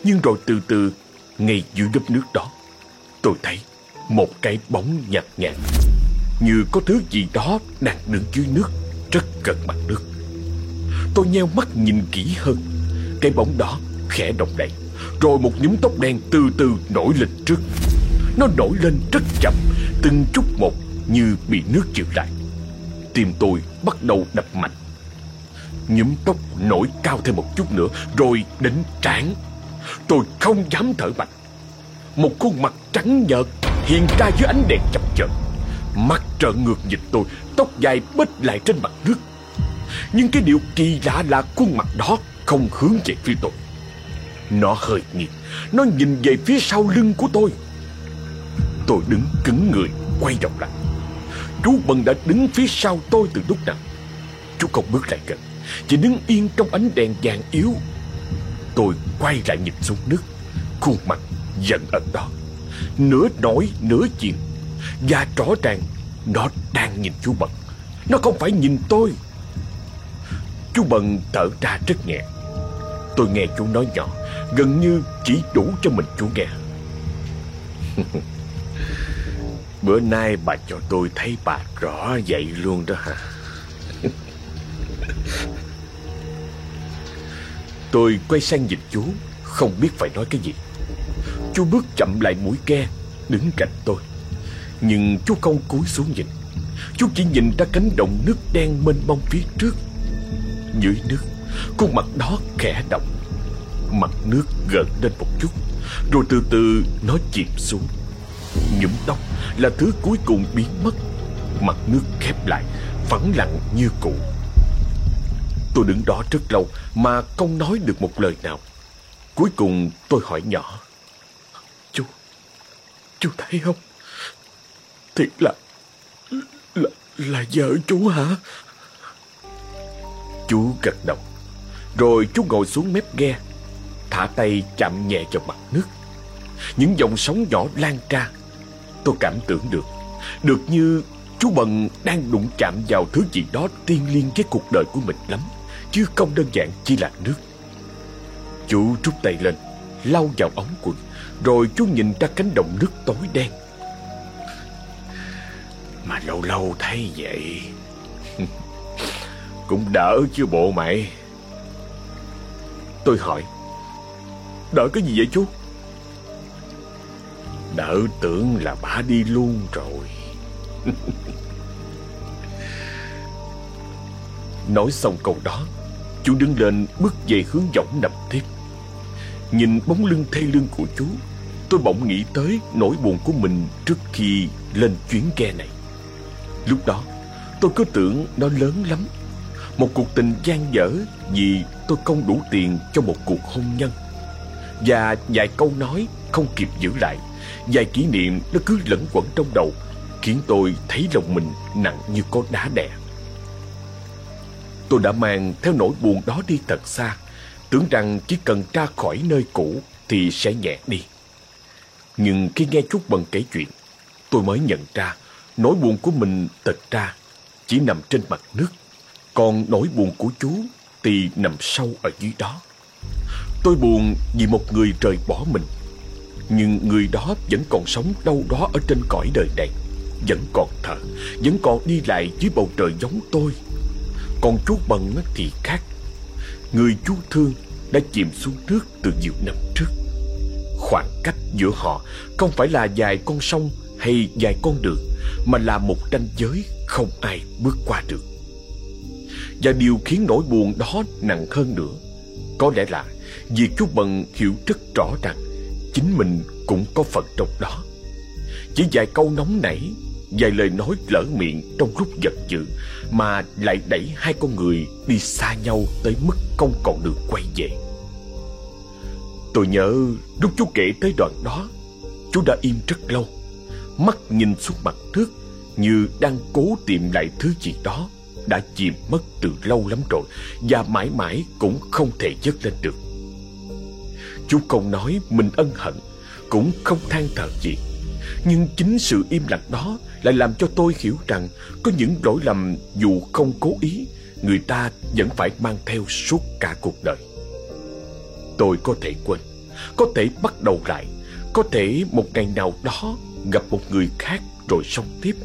Nhưng rồi từ từ, ngay dưới lớp nước đó, tôi thấy một cái bóng nhạt nhạt. Như có thứ gì đó đang đứng dưới nước, rất gần mặt nước. Tôi nheo mắt nhìn kỹ hơn. Cái bóng đó khẽ động đậy, rồi một nhúm tóc đen từ từ nổi lên trước. Nó nổi lên rất chậm, từng chút một như bị nước chịu lại. Tim tôi bắt đầu đập mạnh. Nhúm tóc nổi cao thêm một chút nữa, Rồi đến trán. Tôi không dám thở mạnh. Một khuôn mặt trắng nhợt Hiện ra dưới ánh đèn chập chờn. Mắt trợn ngược nhìn tôi, Tóc dài bết lại trên mặt nước. Nhưng cái điều kỳ lạ là khuôn mặt đó Không hướng về phía tôi. Nó hơi nghiêng, Nó nhìn về phía sau lưng của tôi. Tôi đứng cứng người, Quay đầu lại. Chú Bần đã đứng phía sau tôi từ lúc nào? Chú không bước lại gần, Chỉ đứng yên trong ánh đèn vàng yếu. Tôi quay lại nhìn xuống nước, Khuôn mặt giận ẩn đó. Nửa nổi nửa chìm. Và rõ ràng, Nó đang nhìn chú Bần Nó không phải nhìn tôi. Chú Bần thở ra rất nhẹ. Tôi nghe chú nói nhỏ, Gần như chỉ đủ cho mình chú nghe. (laughs) Bữa nay bà cho tôi thấy bà rõ vậy luôn đó hả? (laughs) Tôi quay sang nhìn chú, Không biết phải nói cái gì. Chú bước chậm lại mũi ke, Đứng cạnh tôi. Nhưng chú không cúi xuống nhìn. Chú chỉ nhìn ra cánh đồng nước đen mênh mông phía trước. Dưới nước, Khuôn mặt đó khẽ động. Mặt nước gần lên một chút, Rồi từ từ nó chìm xuống. Nhúm tóc là thứ cuối cùng biến mất Mặt nước khép lại Vắng lặng như cũ Tôi đứng đó rất lâu Mà không nói được một lời nào Cuối cùng tôi hỏi nhỏ Chú Chú thấy không? Thiệt là, là, là vợ chú hả? Chú gật đầu. Rồi chú ngồi xuống mép ghe, thả tay chạm nhẹ vào mặt nước. Những dòng sóng nhỏ lan ra. Tôi cảm tưởng được, được như chú Bần đang đụng chạm vào thứ gì đó tiên liên với cuộc đời của mình lắm, chứ không đơn giản chỉ là nước. Chú rút tay lên, lau vào ống quần, rồi chú nhìn ra cánh đồng nước tối đen. Mà lâu lâu thấy vậy, (laughs) cũng đỡ chứ bộ mày. Tôi hỏi, đỡ cái gì vậy chú? Đỡ tưởng là bà đi luôn rồi. (laughs) Nói xong câu đó, chú đứng lên bước về hướng võng nằm tiếp. Nhìn bóng lưng thê lương của chú Tôi bỗng nghĩ tới nỗi buồn của mình Trước khi lên chuyến ghe này Lúc đó tôi cứ tưởng nó lớn lắm Một cuộc tình gian dở Vì tôi không đủ tiền cho một cuộc hôn nhân Và vài câu nói không kịp giữ lại Vài kỷ niệm nó cứ lẫn quẩn trong đầu Khiến tôi thấy lòng mình nặng như có đá đè Tôi đã mang theo nỗi buồn đó đi thật xa Tưởng rằng chỉ cần ra khỏi nơi cũ thì sẽ nhẹ đi. Nhưng khi nghe chút Bần kể chuyện, tôi mới nhận ra nỗi buồn của mình thật ra chỉ nằm trên mặt nước. Còn nỗi buồn của chú thì nằm sâu ở dưới đó. Tôi buồn vì một người rời bỏ mình. Nhưng người đó vẫn còn sống đâu đó ở trên cõi đời này. Vẫn còn thở, vẫn còn đi lại dưới bầu trời giống tôi. Còn chú Bần thì khác. Người chú thương đã chìm xuống nước từ nhiều năm trước. Khoảng cách giữa họ không phải là dài con sông hay dài con đường, mà là một ranh giới không ai bước qua được. Và điều khiến nỗi buồn đó nặng hơn nữa, có lẽ là vì chú Bần hiểu rất rõ rằng chính mình cũng có phần trong đó. Chỉ vài câu nóng nảy, vài lời nói lỡ miệng trong lúc giận dữ mà lại đẩy hai con người đi xa nhau tới mức không còn đường quay về. Tôi nhớ lúc chú kể tới đoạn đó, chú đã im rất lâu, mắt nhìn xuống mặt nước như đang cố tìm lại thứ gì đó đã chìm mất từ lâu lắm rồi và mãi mãi cũng không thể dứt lên được. Chú không nói mình ân hận, cũng không than thở gì. Nhưng chính sự im lặng đó lại làm cho tôi hiểu rằng có những lỗi lầm dù không cố ý, người ta vẫn phải mang theo suốt cả cuộc đời. Tôi có thể quên, có thể bắt đầu lại, có thể một ngày nào đó gặp một người khác rồi sống tiếp.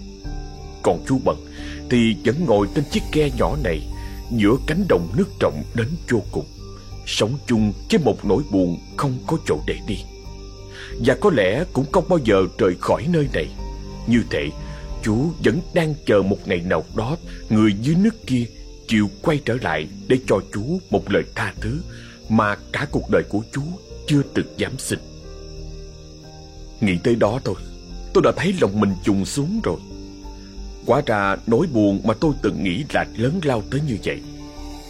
Còn chú Bận thì vẫn ngồi trên chiếc ghe nhỏ này giữa cánh đồng nước rộng đến vô cùng, sống chung với một nỗi buồn không có chỗ để đi. Và có lẽ cũng không bao giờ rời khỏi nơi này. Như thế, chú vẫn đang chờ một ngày nào đó người dưới nước kia chịu quay trở lại để cho chú một lời tha thứ mà cả cuộc đời của chú chưa từng dám xin. Nghĩ tới đó thôi, tôi đã thấy lòng mình trùng xuống rồi. Quá ra nỗi buồn mà tôi từng nghĩ là lớn lao tới như vậy.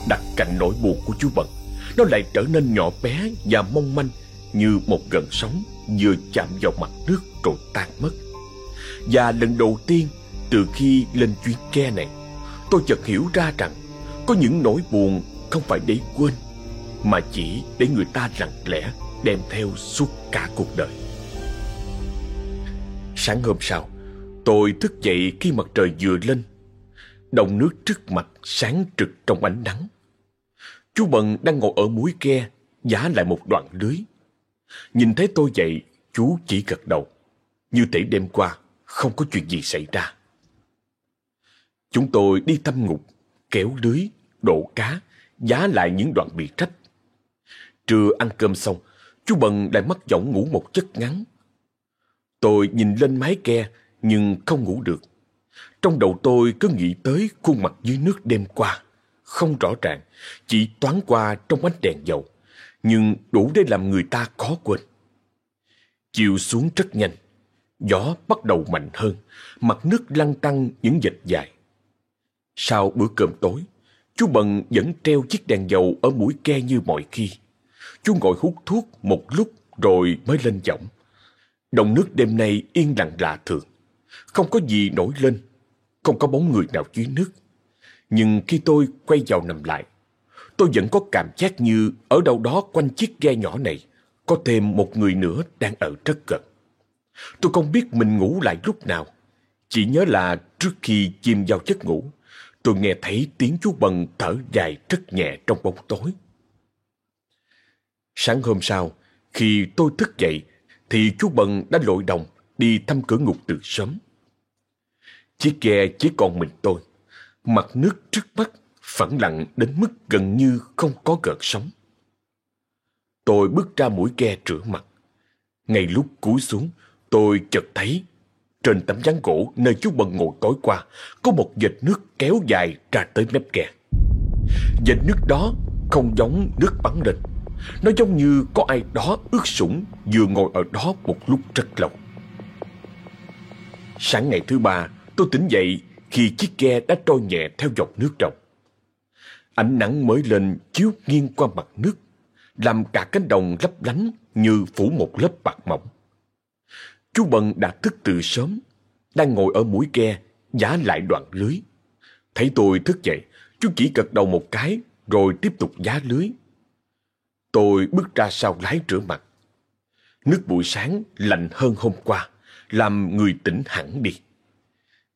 Đặt cạnh nỗi buồn của chú Bận, nó lại trở nên nhỏ bé và mong manh như một gần sóng vừa chạm vào mặt nước rồi tan mất. Và lần đầu tiên từ khi lên chuyến ghe này, tôi chợt hiểu ra rằng có những nỗi buồn không phải để quên, mà chỉ để người ta lặng lẽ đem theo suốt cả cuộc đời. Sáng hôm sau, tôi thức dậy khi mặt trời vừa lên. Đồng nước trước mặt sáng trực trong ánh nắng. Chú Bần đang ngồi ở mũi ghe, giá lại một đoạn lưới. Nhìn thấy tôi dậy, chú chỉ gật đầu. Như thể đêm qua, không có chuyện gì xảy ra. Chúng tôi đi thăm ngục, kéo lưới, đổ cá, giá lại những đoạn bị trách. Trưa ăn cơm xong, chú Bần lại mất giọng ngủ một giấc ngắn. Tôi nhìn lên mái ghe nhưng không ngủ được. Trong đầu tôi cứ nghĩ tới khuôn mặt dưới nước đêm qua. Không rõ ràng, chỉ toán qua trong ánh đèn dầu. Nhưng đủ để làm người ta khó quên. Chiều xuống rất nhanh. Gió bắt đầu mạnh hơn, mặt nước lăn tăng những vệt dài. Sau bữa cơm tối, chú Bần vẫn treo chiếc đèn dầu ở mũi ke như mọi khi. Chú ngồi hút thuốc một lúc rồi mới lên giọng. đồng nước đêm nay yên lặng lạ thường. Không có gì nổi lên, không có bóng người nào dưới nước. Nhưng khi tôi quay vào nằm lại, tôi vẫn có cảm giác như ở đâu đó quanh chiếc ghe nhỏ này có thêm một người nữa đang ở rất gần. Tôi không biết mình ngủ lại lúc nào. Chỉ nhớ là trước khi chìm vào giấc ngủ, tôi nghe thấy tiếng chú Bần thở dài rất nhẹ trong bóng tối. Sáng hôm sau, khi tôi thức dậy, thì chú Bần đã lội đồng đi thăm cửa ngục từ sớm. Chiếc ghe chỉ còn mình tôi. Mặt nước trước mắt phẳng lặng đến mức gần như không có gợn sóng. Tôi bước ra mũi ghe rửa mặt. Ngay lúc cúi xuống, tôi chợt thấy trên tấm ván gỗ nơi chú Bần ngồi tối qua có một vệt nước kéo dài ra tới mép ghe. Vệt nước đó không giống nước bắn lên. Nó giống như có ai đó ướt sũng vừa ngồi ở đó một lúc rất lâu. Sáng ngày thứ ba, tôi tỉnh dậy khi chiếc ghe đã trôi nhẹ theo dòng nước rộng. Ánh nắng mới lên chiếu nghiêng qua mặt nước, làm cả cánh đồng lấp lánh như phủ một lớp bạc mỏng. Chú Bần đã thức từ sớm, đang ngồi ở mũi ghe, giá lại đoạn lưới. Thấy tôi thức dậy, chú chỉ gật đầu một cái, rồi tiếp tục giá lưới. Tôi bước ra sau lái rửa mặt. Nước buổi sáng lạnh hơn hôm qua, làm người tỉnh hẳn đi.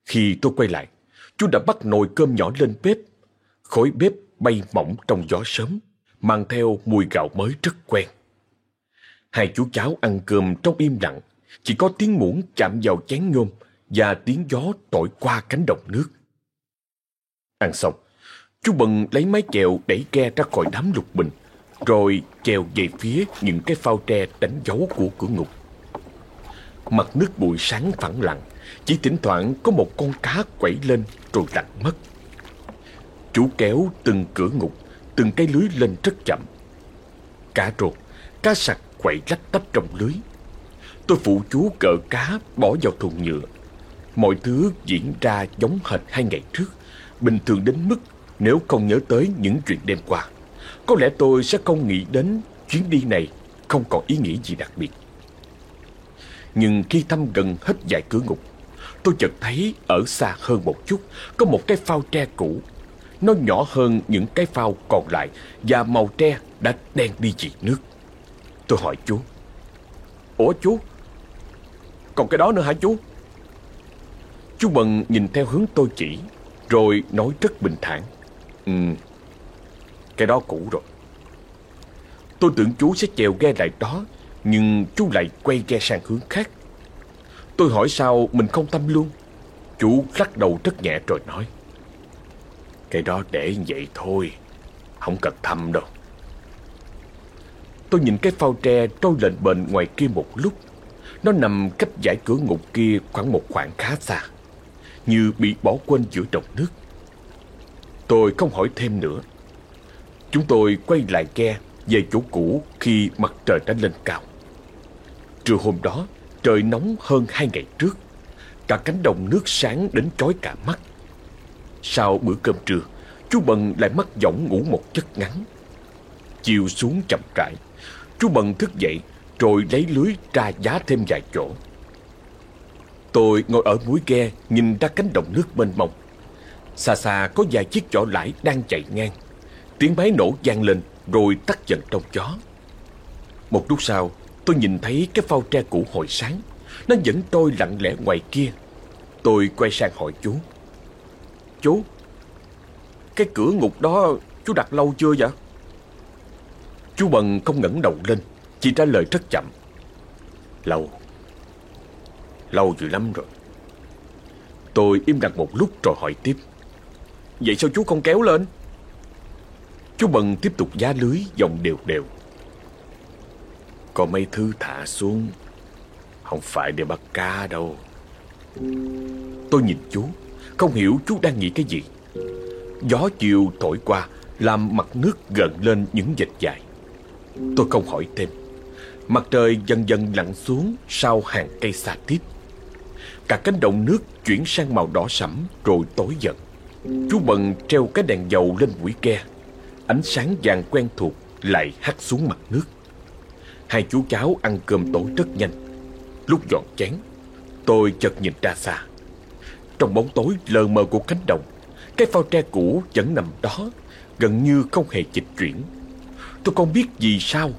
Khi tôi quay lại, chú đã bắt nồi cơm nhỏ lên bếp. Khói bếp bay mỏng trong gió sớm, mang theo mùi gạo mới rất quen. Hai chú cháu ăn cơm trong im lặng, chỉ có tiếng muỗng chạm vào chén nhôm và tiếng gió thổi qua cánh đồng nước. Ăn xong, chú Bần lấy mái chèo đẩy ghe ra khỏi đám lục bình, rồi chèo về phía những cái phao tre đánh dấu của cửa ngục. Mặt nước bụi sáng phẳng lặng, chỉ thỉnh thoảng có một con cá quẩy lên rồi lặn mất. Chú kéo từng cửa ngục, từng cái lưới lên rất chậm. Cá rột, cá sặc quậy lách tách trong lưới. Tôi phụ chú cỡ cá bỏ vào thùng nhựa. Mọi thứ diễn ra giống hệt hai ngày trước, bình thường đến mức nếu không nhớ tới những chuyện đêm qua. Có lẽ tôi sẽ không nghĩ đến chuyến đi này không còn ý nghĩa gì đặc biệt. Nhưng khi thăm gần hết dải cửa ngục, tôi chợt thấy ở xa hơn một chút có một cái phao tre cũ. Nó nhỏ hơn những cái phao còn lại và màu tre đã đen đi vì nước. Tôi hỏi chú. Ủa chú, còn cái đó nữa hả chú? Chú Bần nhìn theo hướng tôi chỉ, rồi nói rất bình thản. Ừ, cái đó cũ rồi. Tôi tưởng chú sẽ chèo ghe lại đó, nhưng chú lại quay ghe sang hướng khác. Tôi hỏi sao mình không tâm luôn. Chú lắc đầu rất nhẹ rồi nói. Cái đó để vậy thôi, không cần thăm đâu. Tôi nhìn cái phao tre trôi lên bền ngoài kia một lúc. Nó nằm cách giải cửa ngục kia khoảng một khoảng khá xa, như bị bỏ quên giữa đồng nước. Tôi không hỏi thêm nữa. Chúng tôi quay lại ghe về chỗ cũ khi mặt trời đã lên cao. Trưa hôm đó, trời nóng hơn hai ngày trước. Cả cánh đồng nước sáng đến chói cả mắt. Sau bữa cơm trưa, chú Bần lại mắc giọng ngủ một giấc ngắn. Chiều xuống chậm rãi, chú Bần thức dậy rồi lấy lưới ra giá thêm vài chỗ. Tôi ngồi ở mũi ghe nhìn ra cánh đồng nước mênh mông. Xa xa có vài chiếc vỏ lãi đang chạy ngang. Tiếng máy nổ vang lên rồi tắt dần trong gió. Một lúc sau, tôi nhìn thấy cái phao tre cũ hồi sáng. Nó vẫn trôi lặng lẽ ngoài kia. Tôi quay sang hỏi chú. Chú, cái cửa ngục đó chú đặt lâu chưa vậy? Chú Bần không ngẩng đầu lên, chỉ trả lời rất chậm. Lâu. Lâu dữ lắm rồi. Tôi im lặng một lúc rồi hỏi tiếp. Vậy sao chú không kéo lên? Chú Bần tiếp tục giá lưới dòng đều đều. Có mấy thứ thả xuống, không phải để bắt cá đâu. Tôi nhìn chú, không hiểu chú đang nghĩ cái gì. Gió chiều thổi qua, làm mặt nước gần lên những vệt dài. Tôi không hỏi thêm. Mặt trời dần dần lặn xuống sau hàng cây xa tiếp. Cả cánh đồng nước chuyển sang màu đỏ sẫm rồi tối dần. Chú Bần treo cái đèn dầu lên mũi ke. Ánh sáng vàng quen thuộc lại hắt xuống mặt nước. Hai chú cháu ăn cơm tối rất nhanh. Lúc dọn chén Tôi chợt nhìn ra xa trong bóng tối lờ mờ của cánh đồng, Cái phao tre cũ vẫn nằm đó, Gần như không hề dịch chuyển. Tôi không biết vì sao,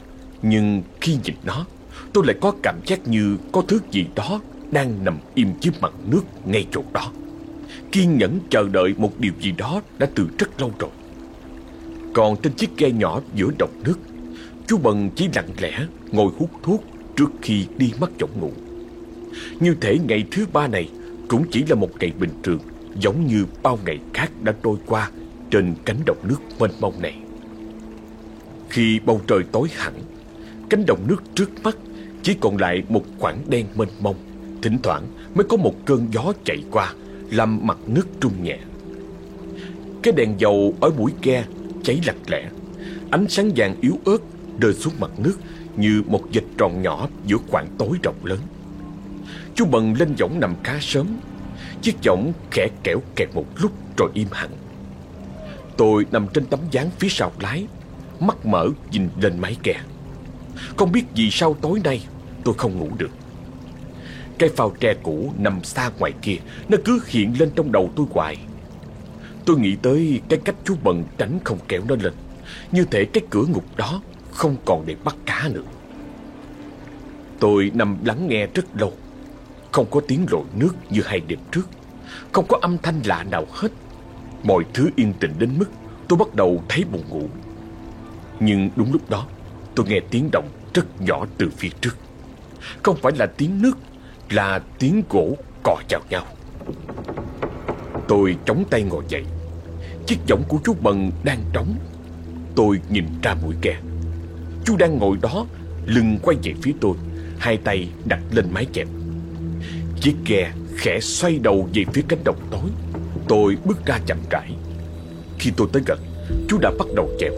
Nhưng khi nhìn nó, Tôi lại có cảm giác như có thứ gì đó Đang nằm im dưới mặt nước ngay chỗ đó. Kiên nhẫn chờ đợi một điều gì đó Đã từ rất lâu rồi. Còn trên chiếc ghe nhỏ giữa đồng nước, Chú Bần chỉ lặng lẽ ngồi hút thuốc trước khi đi mất giọng ngủ. Như thể ngày thứ ba này cũng chỉ là một ngày bình thường, giống như bao ngày khác đã trôi qua trên cánh đồng nước mênh mông này. Khi bầu trời tối hẳn, cánh đồng nước trước mắt chỉ còn lại một khoảng đen mênh mông. Thỉnh thoảng mới có một cơn gió chạy qua, làm mặt nước trung nhẹ. Cái đèn dầu ở mũi ghe cháy lặt lẽ, ánh sáng vàng yếu ớt rơi xuống mặt nước như một vệt tròn nhỏ giữa khoảng tối rộng lớn. Chú Bần lên võng nằm khá sớm, chiếc võng khẽ kẽo kẹt một lúc rồi im hẳn. Tôi nằm trên tấm dáng phía sau lái, mắt mở nhìn lên máy kè. Không biết vì sao tối nay tôi không ngủ được. Cái phao tre cũ nằm xa ngoài kia, nó cứ hiện lên trong đầu tôi hoài. Tôi nghĩ tới cái cách chú Bần tránh không kéo nó lên. Như thể cái cửa ngục đó không còn để bắt cá nữa. Tôi nằm lắng nghe rất lâu, không có tiếng lội nước như hai đêm trước, không có âm thanh lạ nào hết. Mọi thứ yên tĩnh đến mức tôi bắt đầu thấy buồn ngủ. Nhưng đúng lúc đó, tôi nghe tiếng động rất nhỏ từ phía trước. Không phải là tiếng nước, là tiếng gỗ cò chào nhau. Tôi chống tay ngồi dậy. Chiếc giọng của chú Bần đang trống. Tôi nhìn ra mũi kè. Chú đang ngồi đó Lưng quay về phía tôi Hai tay đặt lên mái chẹp Chiếc ghe khẽ xoay đầu về phía cánh đồng tối. Tôi bước ra chậm rãi. Khi tôi tới gần Chú đã bắt đầu chèo.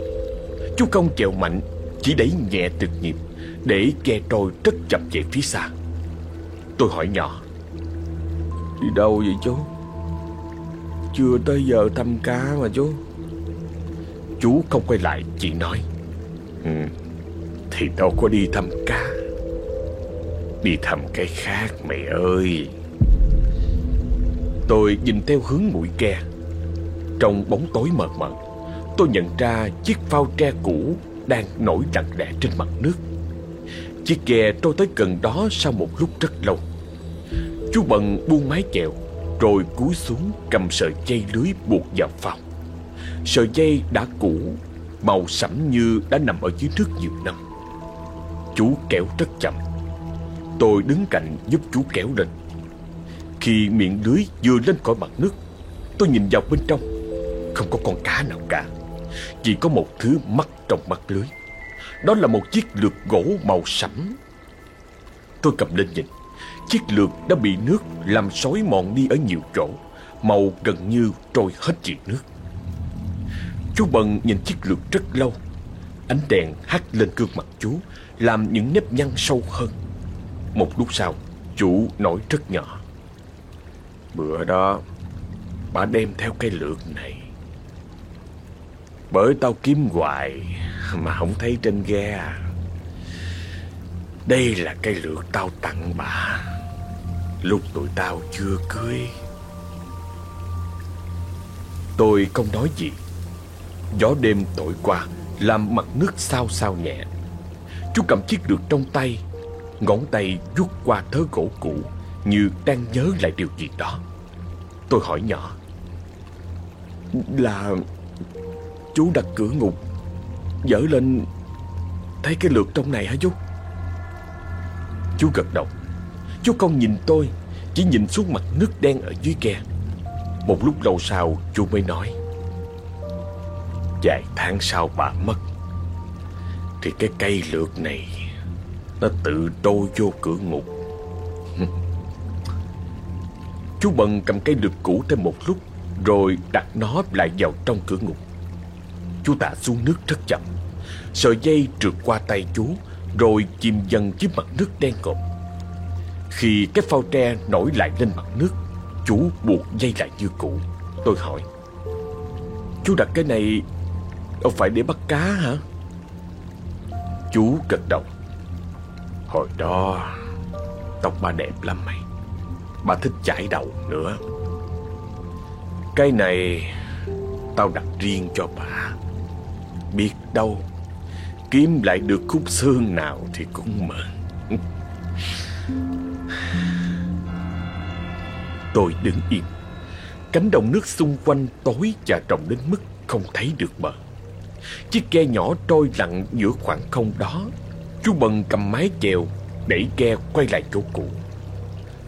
Chú không chèo mạnh Chỉ đẩy nhẹ từng nhịp Để ghe trôi rất chậm về phía xa. Tôi hỏi nhỏ Đi đâu vậy chú? Chưa tới giờ thăm cá mà chú. Chú không quay lại Chỉ nói Ừ thì đâu có đi thăm cá Đi thăm cái khác, mày ơi. Tôi nhìn theo hướng mũi ke. Trong bóng tối mờ mờ, Tôi nhận ra chiếc phao tre cũ Đang nổi lặng lẽ trên mặt nước. Chiếc ghe trôi tới gần đó Sau một lúc rất lâu. Chú Bần buông mái chèo, Rồi cúi xuống cầm sợi dây lưới buộc vào phao. Sợi dây đã cũ, Màu sẫm như đã nằm ở dưới nước nhiều năm. Chú kéo rất chậm. Tôi đứng cạnh giúp chú kéo lên. Khi miệng lưới vừa lên khỏi mặt nước, Tôi nhìn vào bên trong. Không có con cá nào cả, Chỉ có một thứ mắc trong mắt lưới. Đó là một chiếc lược gỗ màu sẫm. Tôi cầm lên nhìn, Chiếc lược đã bị nước làm sói mòn đi ở nhiều chỗ, Màu gần như trôi hết chỉ nước. Chú Bần nhìn chiếc lược rất lâu, Ánh đèn hắt lên gương mặt chú, làm những nếp nhăn sâu hơn. Một lúc sau, chủ nói rất nhỏ. Bữa đó, bà đem theo cây lược này. Bởi tao kiếm hoài mà không thấy trên ghe. À. Đây là cây lược tao tặng bà lúc tụi tao chưa cưới. Tôi không nói gì. Gió đêm thổi qua làm mặt nước sao sao nhẹ. Chú cầm chiếc lược trong tay Ngón tay rút qua thớ gỗ cũ Như đang nhớ lại điều gì đó. Tôi hỏi nhỏ, Là Chú đặt cửa ngục, Dở lên Thấy cái lược trong này hả chú? Chú gật đầu, Chú không nhìn tôi, Chỉ nhìn xuống mặt nước đen ở dưới ghe. Một lúc lâu sau, chú mới nói, Vài tháng sau bà mất, thì cái cây lược này nó tự trôi vô cửa ngục. Chú Bần cầm cây lược cũ thêm một lúc, Rồi đặt nó lại vào trong cửa ngục. Chú tạ xuống nước rất chậm, Sợi dây trượt qua tay chú, Rồi chìm dần dưới mặt nước đen ngộm Khi cái phao tre nổi lại lên mặt nước, Chú buộc dây lại như cũ. Tôi hỏi, Chú đặt cái này Đâu phải để bắt cá hả? Chú gật đầu. Hồi đó tóc ba đẹp lắm mày. Ba thích chải đầu nữa. Cái này Tao đặt riêng cho bà. Biết đâu Kiếm lại được khúc xương nào thì cũng mừng. Tôi đứng yên, Cánh đồng nước xung quanh tối và rộng đến mức không thấy được bờ. Chiếc ghe nhỏ trôi lặng giữa khoảng không đó. Chú Bần cầm mái chèo Đẩy ghe quay lại chỗ cũ.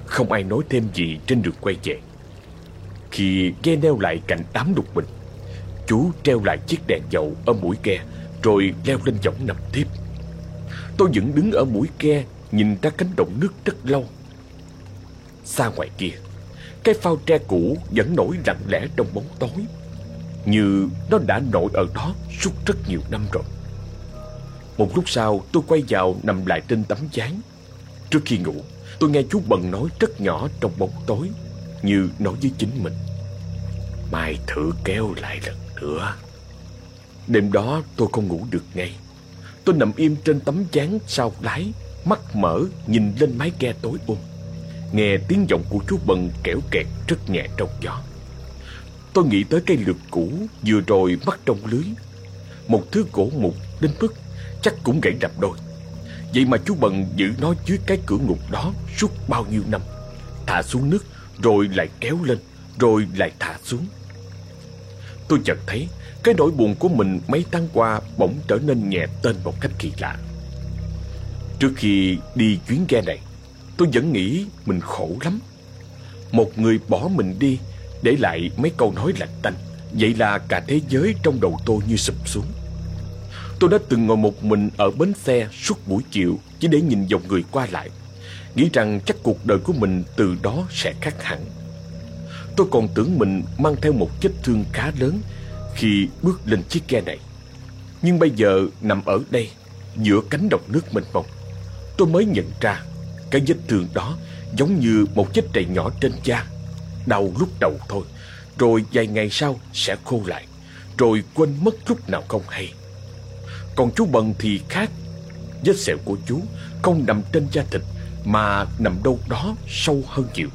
Không ai nói thêm gì trên đường quay về. Khi ghe neo lại cạnh đám đục bình, Chú treo lại chiếc đèn dầu ở mũi ghe, Rồi leo lên võng nằm tiếp Tôi vẫn đứng ở mũi ghe, Nhìn ra cánh đồng nước rất lâu. Xa ngoài kia, Cái phao tre cũ vẫn nổi lặng lẽ trong bóng tối, Như nó đã nổi ở đó suốt rất nhiều năm rồi. Một lúc sau, tôi quay vào nằm lại trên tấm chán. Trước khi ngủ, Tôi nghe chú Bần nói rất nhỏ trong bóng tối, Như nói với chính mình. Mai thử kéo lại lần nữa. Đêm đó, tôi không ngủ được ngay. Tôi nằm im trên tấm chán sau lái, Mắt mở, nhìn lên mái ghe tối ôm Nghe tiếng giọng của chú Bần kẻo kẹt rất nhẹ trong gió. Tôi nghĩ tới cây lược cũ vừa rồi mắc trong lưới. Một thứ gỗ mục đến mức chắc cũng gãy đập đôi. Vậy mà chú Bần giữ nó dưới cái cửa ngục đó suốt bao nhiêu năm. Thả xuống nước, rồi lại kéo lên, rồi lại thả xuống. Tôi chợt thấy cái nỗi buồn của mình mấy tháng qua bỗng trở nên nhẹ tên một cách kỳ lạ. Trước khi đi chuyến ghe này, Tôi vẫn nghĩ mình khổ lắm. Một người bỏ mình đi Để lại mấy câu nói lạnh tanh, Vậy là cả thế giới trong đầu tôi như sụp xuống. Tôi đã từng ngồi một mình ở bến xe suốt buổi chiều Chỉ để nhìn dòng người qua lại. Nghĩ rằng chắc cuộc đời của mình từ đó sẽ khác hẳn. Tôi còn tưởng mình mang theo một vết thương khá lớn Khi bước lên chiếc ghe này. Nhưng bây giờ nằm ở đây, Giữa cánh đồng nước mênh mông, Tôi mới nhận ra Cái vết thương đó giống như một vết trầy nhỏ trên da, Đau lúc đầu thôi, Rồi vài ngày sau sẽ khô lại, Rồi quên mất lúc nào không hay. Còn chú Bần thì khác. Vết sẹo của chú không nằm trên da thịt, Mà nằm đâu đó sâu hơn nhiều,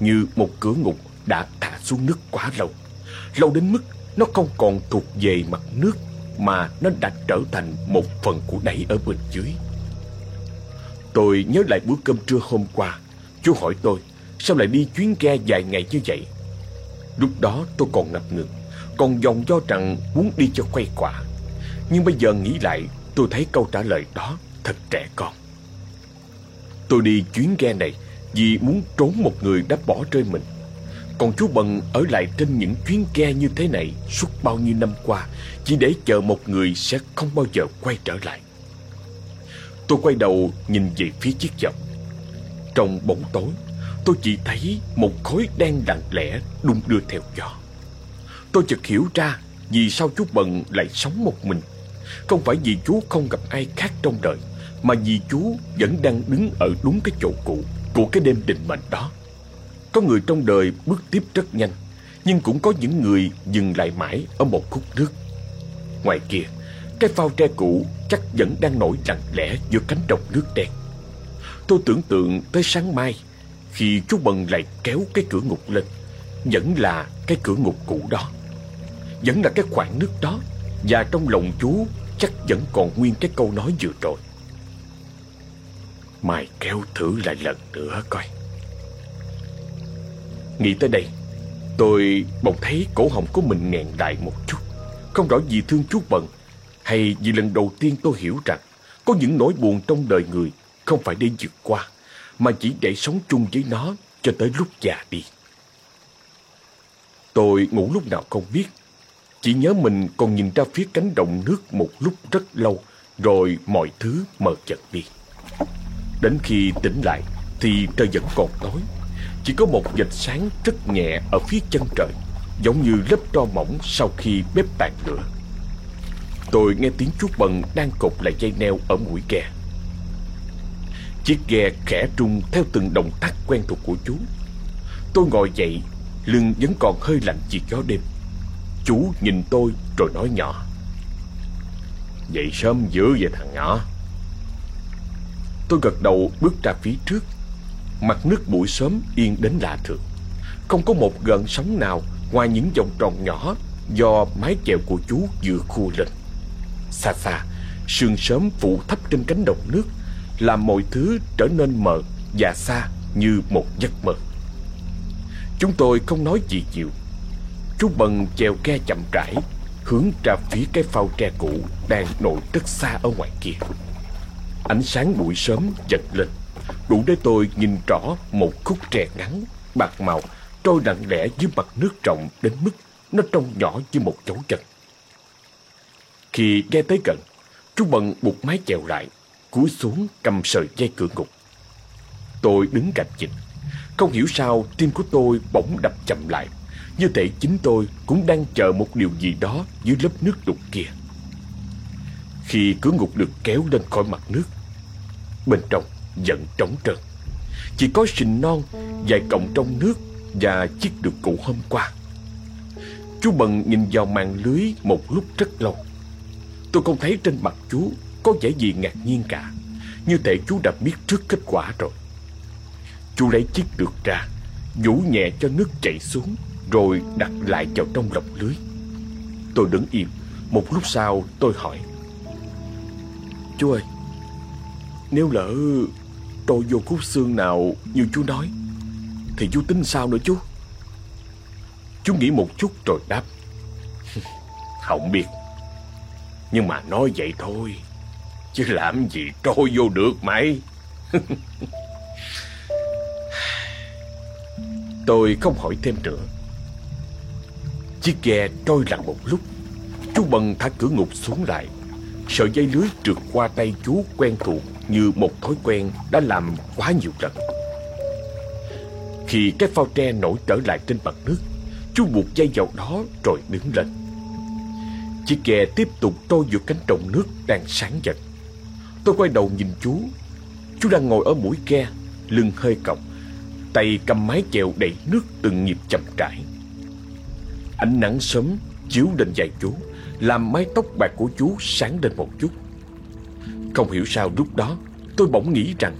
Như một cửa ngục đã thả xuống nước quá lâu. Lâu đến mức nó không còn thuộc về mặt nước, Mà nó đã trở thành một phần của đáy ở bên dưới. Tôi nhớ lại bữa cơm trưa hôm qua. Chú hỏi tôi, Sao lại đi chuyến ghe dài ngày như vậy? Lúc đó tôi còn ngập ngừng, Còn dòng do rằng muốn đi cho quay quả nhưng bây giờ nghĩ lại, Tôi thấy câu trả lời đó thật trẻ con. Tôi đi chuyến ghe này Vì muốn trốn một người đã bỏ rơi mình. Còn chú Bần ở lại trên những chuyến ghe như thế này Suốt bao nhiêu năm qua, Chỉ để chờ một người sẽ không bao giờ quay trở lại. Tôi quay đầu nhìn về phía chiếc dọc Trong bóng tối, Tôi chỉ thấy một khối đen lặng lẽ đung đưa theo gió. Tôi chợt hiểu ra Vì sao chú Bần lại sống một mình. Không phải vì chú không gặp ai khác trong đời, Mà vì chú vẫn đang đứng ở đúng cái chỗ cũ Của cái đêm định mệnh đó Có người trong đời bước tiếp rất nhanh, Nhưng cũng có những người dừng lại mãi ở một khúc nước Ngoài kia, cái phao tre cũ chắc vẫn đang nổi lặng lẽ giữa cánh đồng nước đen. Tôi tưởng tượng tới sáng mai, khi chú Bần lại kéo cái cửa ngục lên. Vẫn là cái cửa ngục cũ đó. Vẫn là cái khoảng nước đó. Và trong lòng chú chắc vẫn còn nguyên cái câu nói vừa rồi. Mày kéo thử lại lần nữa coi. Nghĩ tới đây, tôi bỗng thấy cổ họng của mình nghẹn lại một chút. Không rõ vì thương chú Bần hay vì lần đầu tiên tôi hiểu rằng có những nỗi buồn trong đời người không phải để vượt qua, mà chỉ để sống chung với nó cho tới lúc già đi. Tôi ngủ lúc nào không biết, chỉ nhớ mình còn nhìn ra phía cánh đồng nước một lúc rất lâu, rồi mọi thứ mờ chật đi. Đến khi tỉnh lại thì trời vẫn còn tối, chỉ có một vệt sáng rất nhẹ ở phía chân trời, giống như lớp tro mỏng sau khi bếp tàn lửa. Tôi nghe tiếng chú Bần đang cột lại dây neo ở mũi ghe Chiếc ghe khẽ rung theo từng động tác quen thuộc của chú Tôi ngồi dậy Lưng vẫn còn hơi lạnh vì gió đêm Chú nhìn tôi rồi nói nhỏ. Dậy sớm dữ vậy thằng nhỏ. Tôi gật đầu bước ra phía trước. Mặt nước buổi sớm yên đến lạ thường. Không có một gợn sóng nào Ngoài những vòng tròn nhỏ Do mái chèo của chú vừa khua lên. Xa xa, Sương sớm phủ thấp trên cánh đồng nước, Làm mọi thứ trở nên mờ Và xa như một giấc mơ. Chúng tôi không nói gì nhiều. Chú Bần chèo ke chậm rãi, Hướng ra phía cái phao tre cũ Đang nổi rất xa ở ngoài kia. Ánh sáng buổi sớm giật lên, Đủ để tôi nhìn rõ một khúc tre ngắn, Bạc màu, trôi lặng lẽ dưới mặt nước rộng Đến mức nó trông nhỏ như một dấu chân. Khi ghe tới gần, Chú Bần buộc mái chèo lại, Cúi xuống cầm sợi dây cửa ngục. Tôi đứng cạnh dịch Không hiểu sao tim của tôi bỗng đập chậm lại. Như thể chính tôi cũng đang chờ một điều gì đó dưới lớp nước đục kia. Khi cửa ngục được kéo lên khỏi mặt nước, Bên trong vẫn trống trơn. Chỉ có sình non Vài cọng trong nước Và chiếc được cụ hôm qua. Chú Bần nhìn vào màn lưới Một lúc rất lâu. Tôi không thấy trên mặt chú Có vẻ gì ngạc nhiên cả. Như thể chú đã biết trước kết quả rồi. Chú lấy chiếc được ra Vũ nhẹ cho nước chảy xuống. Rồi đặt lại vào trong lọc lưới. Tôi đứng im. Một lúc sau tôi hỏi. Chú ơi, Nếu lỡ trôi vô khúc xương nào như chú nói, Thì chú tính sao nữa chú? Chú nghĩ một chút rồi đáp. (laughs) Không biết. Nhưng mà nói vậy thôi, Chứ làm gì trôi vô được mày. (laughs) Tôi không hỏi thêm nữa. Chiếc ghe trôi lặng một lúc. Chú Bần thả cửa ngục xuống lại. Sợi dây lưới trượt qua tay chú quen thuộc Như một thói quen đã làm quá nhiều lần. Khi cái phao tre nổi trở lại trên mặt nước, Chú buộc dây vào đó rồi đứng lên. Chiếc ghe tiếp tục trôi giữa cánh đồng nước đang sáng dần. Tôi quay đầu nhìn chú. Chú đang ngồi ở mũi ghe, Lưng hơi còng Tay cầm mái chèo đẩy nước từng nhịp chậm rãi. Ánh nắng sớm chiếu lên dài chú, Làm mái tóc bạc của chú sáng lên một chút. Không hiểu sao lúc đó Tôi bỗng nghĩ rằng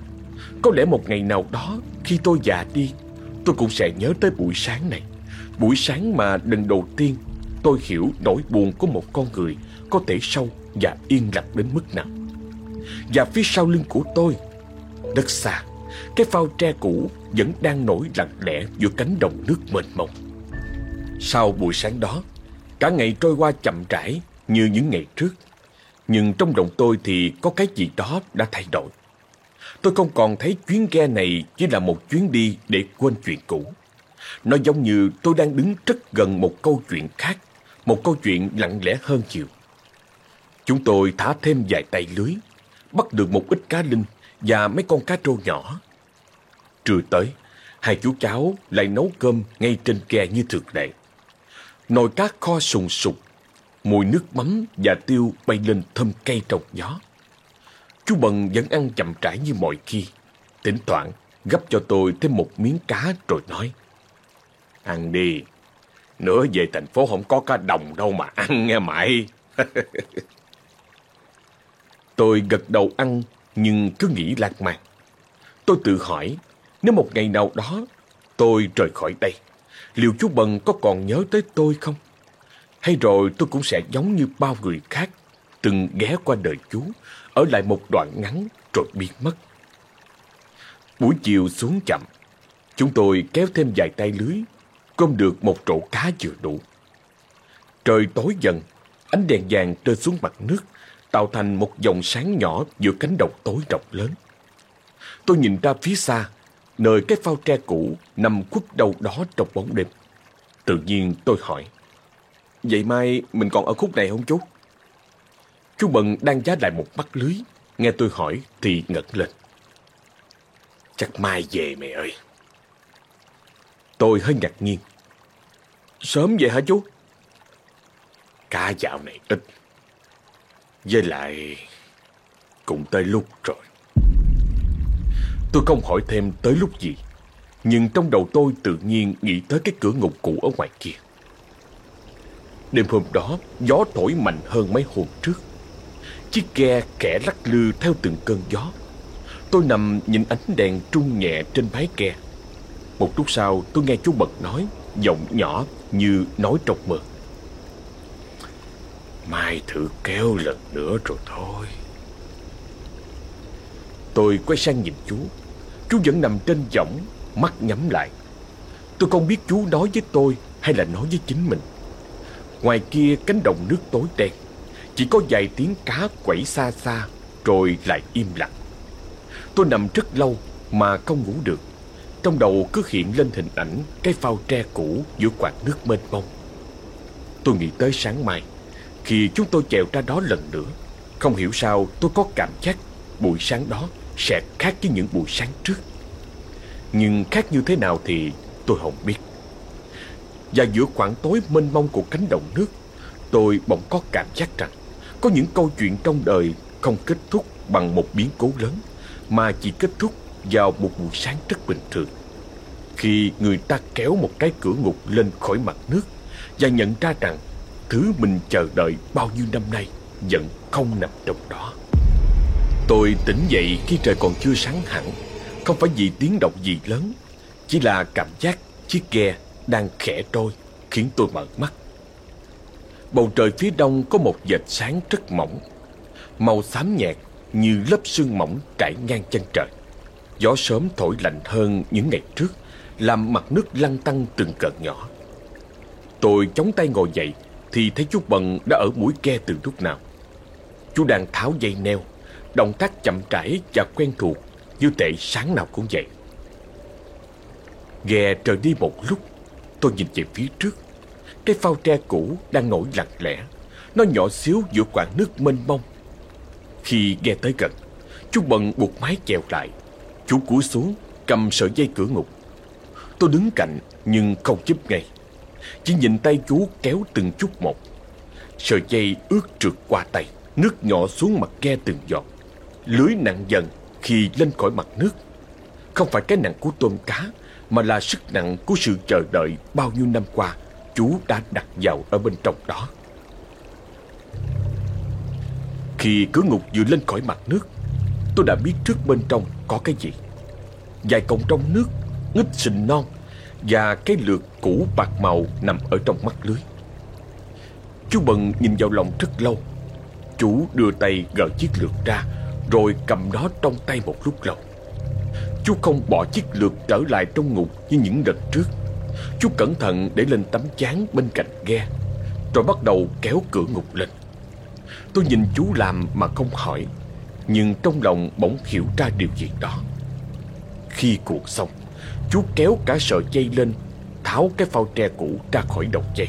Có lẽ một ngày nào đó Khi tôi già đi, Tôi cũng sẽ nhớ tới buổi sáng này. Buổi sáng mà lần đầu tiên Tôi hiểu nỗi buồn của một con người Có thể sâu và yên lặng đến mức nào. Và phía sau lưng của tôi, Đất xa, Cái phao tre cũ vẫn đang nổi lặng lẽ giữa cánh đồng nước mênh mông. Sau buổi sáng đó, cả ngày trôi qua chậm rãi như những ngày trước. Nhưng trong lòng tôi thì có cái gì đó đã thay đổi. Tôi không còn thấy chuyến ghe này chỉ là một chuyến đi để quên chuyện cũ. Nó giống như tôi đang đứng rất gần một câu chuyện khác, một câu chuyện lặng lẽ hơn nhiều. Chúng tôi thả thêm vài tay lưới, bắt được một ít cá linh và mấy con cá trâu nhỏ. Trưa tới, hai chú cháu lại nấu cơm ngay trên ghe như thường lệ. Nồi cá kho sùng sục, mùi nước mắm và tiêu bay lên thơm cay trong gió. Chú Bần vẫn ăn chậm rãi như mọi khi, tỉnh thoảng gấp cho tôi thêm một miếng cá rồi nói. Ăn đi, nữa về thành phố không có cá đồng đâu mà ăn nghe mày. (laughs) tôi gật đầu ăn nhưng cứ nghĩ lạc mạc. Tôi tự hỏi nếu một ngày nào đó tôi rời khỏi đây, liệu chú Bần có còn nhớ tới tôi không? Hay rồi tôi cũng sẽ giống như bao người khác, từng ghé qua đời chú, ở lại một đoạn ngắn rồi biến mất. Buổi chiều xuống chậm, chúng tôi kéo thêm vài tay lưới, gom được một rổ cá vừa đủ. Trời tối dần, ánh đèn vàng rơi xuống mặt nước, tạo thành một dòng sáng nhỏ giữa cánh đồng tối rộng lớn. Tôi nhìn ra phía xa, nơi cái phao tre cũ nằm khuất đâu đó trong bóng đêm. Tự nhiên tôi hỏi, Vậy mai mình còn ở khúc này không chú? Chú Bần đang giá lại một mắt lưới, nghe tôi hỏi thì ngẩng lên. Chắc mai về mẹ ơi. Tôi hơi ngạc nhiên. Sớm vậy hả chú? Cá dạo này ít. Với lại cũng tới lúc rồi. Tôi không hỏi thêm tới lúc gì, Nhưng trong đầu tôi tự nhiên nghĩ tới cái cửa ngục cũ ở ngoài kia. Đêm hôm đó, gió thổi mạnh hơn mấy hôm trước. Chiếc ghe kẻ lắc lư theo từng cơn gió. Tôi nằm nhìn ánh đèn trung nhẹ trên mái ghe. Một lúc sau, tôi nghe chú Bật nói, Giọng nhỏ như nói trong mơ. Mai thử kéo lần nữa rồi thôi. Tôi quay sang nhìn chú. Chú vẫn nằm trên võng, Mắt nhắm lại. Tôi không biết chú nói với tôi Hay là nói với chính mình. Ngoài kia cánh đồng nước tối đen, Chỉ có vài tiếng cá quẩy xa xa Rồi lại im lặng. Tôi nằm rất lâu Mà không ngủ được. Trong đầu cứ hiện lên hình ảnh Cái phao tre cũ giữa quạt nước mênh mông. Tôi nghĩ tới sáng mai, Khi chúng tôi chèo ra đó lần nữa, Không hiểu sao tôi có cảm giác Buổi sáng đó sẽ khác với những buổi sáng trước. Nhưng khác như thế nào thì tôi không biết. Và giữa khoảng tối mênh mông của cánh đồng nước, Tôi bỗng có cảm giác rằng Có những câu chuyện trong đời không kết thúc bằng một biến cố lớn, Mà chỉ kết thúc vào một buổi sáng rất bình thường. Khi người ta kéo một cái cửa ngục lên khỏi mặt nước Và nhận ra rằng Thứ mình chờ đợi bao nhiêu năm nay Vẫn không nằm trong đó. Tôi tỉnh dậy khi trời còn chưa sáng hẳn. Không phải vì tiếng động gì lớn, Chỉ là cảm giác chiếc ghe đang khẽ trôi, Khiến tôi mở mắt. Bầu trời phía đông có một vệt sáng rất mỏng, Màu xám nhạt như lớp sương mỏng trải ngang chân trời. Gió sớm thổi lạnh hơn những ngày trước, Làm mặt nước lăn tăng từng cợt nhỏ. Tôi chống tay ngồi dậy Thì thấy chú Bần đã ở mũi ghe từ lúc nào. Chú đang tháo dây neo Động tác chậm rãi và quen thuộc Như tệ sáng nào cũng vậy. Ghe rời đi một lúc, Tôi nhìn về phía trước. Cái phao tre cũ đang nổi lặng lẽ. Nó nhỏ xíu giữa quãng nước mênh mông. Khi ghe tới gần, Chú Bận buộc mái chèo lại. Chú cúi xuống, cầm sợi dây cửa ngục. Tôi đứng cạnh nhưng không giúp ngay. Chỉ nhìn tay chú kéo từng chút một. Sợi dây ướt trượt qua tay, Nước nhỏ xuống mặt ghe từng giọt. Lưới nặng dần khi lên khỏi mặt nước. Không phải cái nặng của tôm cá, Mà là sức nặng của sự chờ đợi bao nhiêu năm qua Chú đã đặt vào ở bên trong đó. Khi cửa ngục vừa lên khỏi mặt nước, Tôi đã biết trước bên trong có cái gì. Dài cọng trong nước Ngít sình non, Và cái lược cũ bạc màu nằm ở trong mắt lưới. Chú Bần nhìn vào lòng rất lâu. Chú đưa tay gỡ chiếc lược ra rồi cầm nó trong tay một lúc lâu. Chú không bỏ chiếc lược trở lại trong ngục như những đợt trước. Chú cẩn thận để lên tấm chán bên cạnh ghe Rồi bắt đầu kéo cửa ngục lên. Tôi nhìn chú làm mà không hỏi Nhưng trong lòng bỗng hiểu ra điều gì đó. Khi cuộc xong Chú kéo cả sợi dây lên Tháo cái phao tre cũ ra khỏi đầu dây.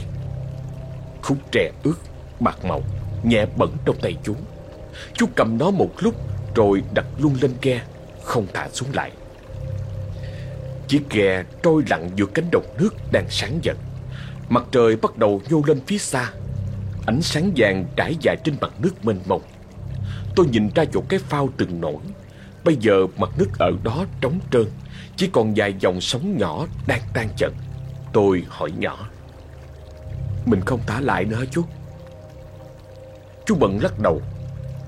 Khúc tre ướt, bạc màu Nhẹ bẩn trong tay chú. Chú cầm nó một lúc Rồi đặt luôn lên ghe, Không thả xuống lại. Chiếc ghe trôi lặng giữa cánh đồng nước đang sáng dần. Mặt trời bắt đầu nhô lên phía xa. Ánh sáng vàng trải dài trên mặt nước mênh mông. Tôi nhìn ra chỗ cái phao từng nổi. Bây giờ mặt nước ở đó trống trơn, Chỉ còn vài dòng sóng nhỏ đang tan chậm. Tôi hỏi nhỏ, Mình không thả lại nữa chú? Chú bận lắc đầu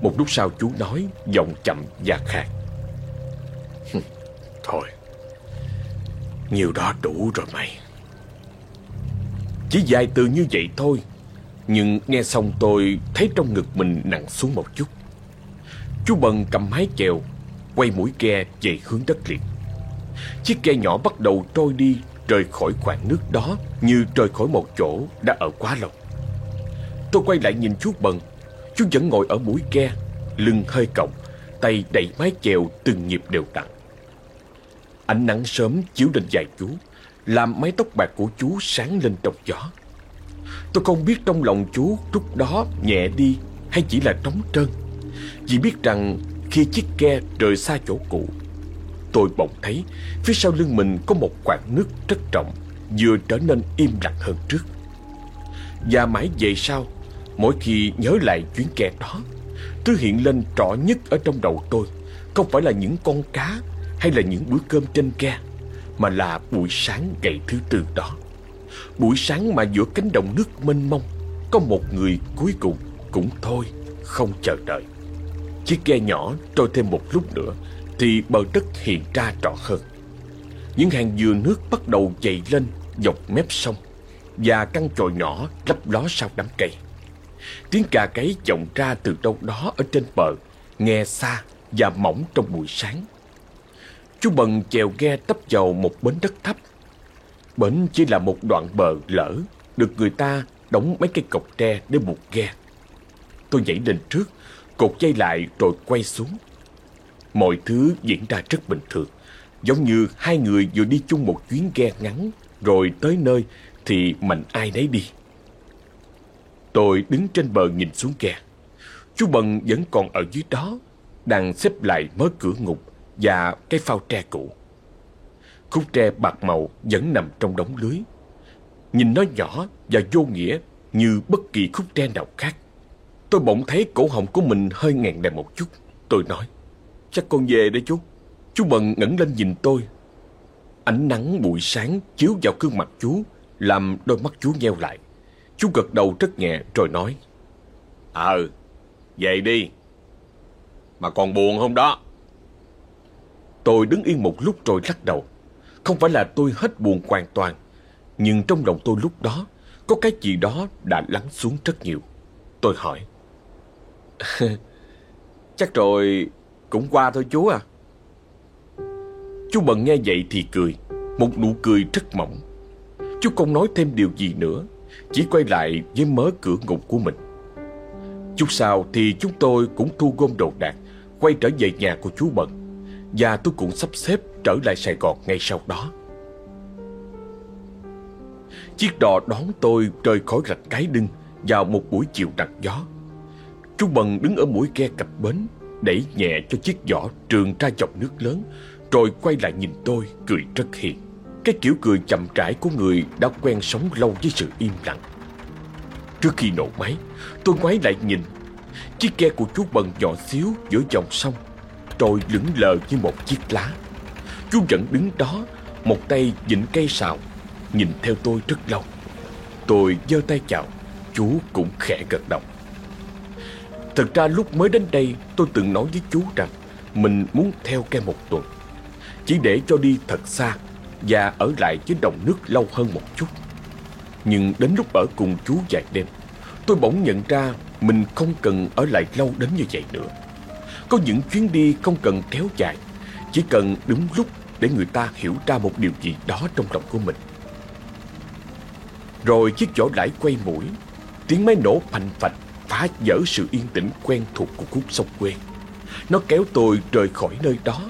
một lúc sau chú nói Giọng chậm và khạc Thôi. Nhiều đó đủ rồi mày. Chỉ vài từ như vậy thôi Nhưng nghe xong tôi Thấy trong ngực mình nặng xuống một chút. Chú Bần cầm mái chèo Quay mũi ghe về hướng đất liền. Chiếc ghe nhỏ bắt đầu trôi đi Rời khỏi khoảng nước đó Như rời khỏi một chỗ đã ở quá lâu. Tôi quay lại nhìn chú Bần Chú vẫn ngồi ở mũi ghe, Lưng hơi còng, Tay đẩy mái chèo từng nhịp đều đặn. Ánh nắng sớm chiếu lên dài chú, Làm mái tóc bạc của chú sáng lên trong gió. Tôi không biết trong lòng chú lúc đó nhẹ đi hay chỉ là trống trơn. Chỉ biết rằng khi chiếc ghe rời xa chỗ cũ, Tôi bỗng thấy phía sau lưng mình có một khoảng nước rất rộng, Vừa trở nên im lặng hơn trước. Và mãi về sau Mỗi khi nhớ lại chuyến kẹt đó Thứ hiện lên rõ nhất ở trong đầu tôi. Không phải là những con cá Hay là những bữa cơm trên ke Mà là buổi sáng ngày thứ tư đó. Buổi sáng mà giữa cánh đồng nước mênh mông, Có một người cuối cùng cũng thôi, Không chờ đợi. Chiếc ghe nhỏ trôi thêm một lúc nữa Thì bờ đất hiện ra rõ hơn. Những hàng dừa nước bắt đầu dậy lên Dọc mép sông Và căn chòi nhỏ lấp ló sau đám cây. Tiếng cà cấy vọng ra từ đâu đó ở trên bờ, Nghe xa và mỏng trong buổi sáng. Chú Bần chèo ghe tấp vào một bến đất thấp. Bến chỉ là một đoạn bờ lỡ Được người ta đóng mấy cây cọc tre để buộc ghe. Tôi nhảy lên trước, Cột dây lại rồi quay xuống. Mọi thứ diễn ra rất bình thường, Giống như hai người vừa đi chung một chuyến ghe ngắn, Rồi tới nơi thì mình ai nấy đi. Tôi đứng trên bờ nhìn xuống ghe. Chú Bần vẫn còn ở dưới đó, Đang xếp lại mớ cửa ngục Và cái phao tre cũ. Khúc tre bạc màu vẫn nằm trong đống lưới. Nhìn nó nhỏ và vô nghĩa Như bất kỳ khúc tre nào khác. Tôi bỗng thấy cổ họng của mình hơi ngàn đè một chút. Tôi nói, Chắc con về đấy chú. Chú Bần ngẩng lên nhìn tôi. Ánh nắng buổi sáng chiếu vào gương mặt chú, Làm đôi mắt chú nheo lại. Chú gật đầu rất nhẹ rồi nói. Ờ Về đi. Mà còn buồn không đó? Tôi đứng yên một lúc rồi lắc đầu. Không phải là tôi hết buồn hoàn toàn Nhưng trong lòng tôi lúc đó Có cái gì đó đã lắng xuống rất nhiều. Tôi hỏi. (laughs) Chắc rồi cũng qua thôi chú à. Chú Bận nghe vậy thì cười Một nụ cười rất mỏng. Chú không nói thêm điều gì nữa chỉ quay lại với mớ cửa ngục của mình. Chút sau thì chúng tôi cũng thu gom đồ đạc, Quay trở về nhà của chú Bận Và tôi cũng sắp xếp trở lại Sài Gòn ngay sau đó. Chiếc đò đón tôi rời khỏi rạch cái đinh Vào một buổi chiều đặc gió. Chú Bần đứng ở mũi ghe cập bến Đẩy nhẹ cho chiếc giỏ trường ra dọc nước lớn, Rồi quay lại nhìn tôi cười rất hiền. Cái kiểu cười chậm rãi của người đã quen sống lâu với sự im lặng. Trước khi nổ máy, Tôi ngoái lại nhìn. Chiếc ghe của chú Bần nhỏ xíu giữa dòng sông Rồi lững lờ như một chiếc lá. Chú vẫn đứng đó, Một tay dịnh cây sào Nhìn theo tôi rất lâu. Tôi giơ tay chào, Chú cũng khẽ gật đầu. Thật ra lúc mới đến đây, tôi từng nói với chú rằng mình muốn theo ke một tuần. Chỉ để cho đi thật xa và ở lại với đồng nước lâu hơn một chút. Nhưng đến lúc ở cùng chú vài đêm, tôi bỗng nhận ra mình không cần ở lại lâu đến như vậy nữa. Có những chuyến đi không cần kéo dài, chỉ cần đúng lúc để người ta hiểu ra một điều gì đó trong lòng của mình. Rồi chiếc vỏ lãi quay mũi, tiếng máy nổ phành phạch phá vỡ sự yên tĩnh quen thuộc của khúc sông quê. Nó kéo tôi rời khỏi nơi đó.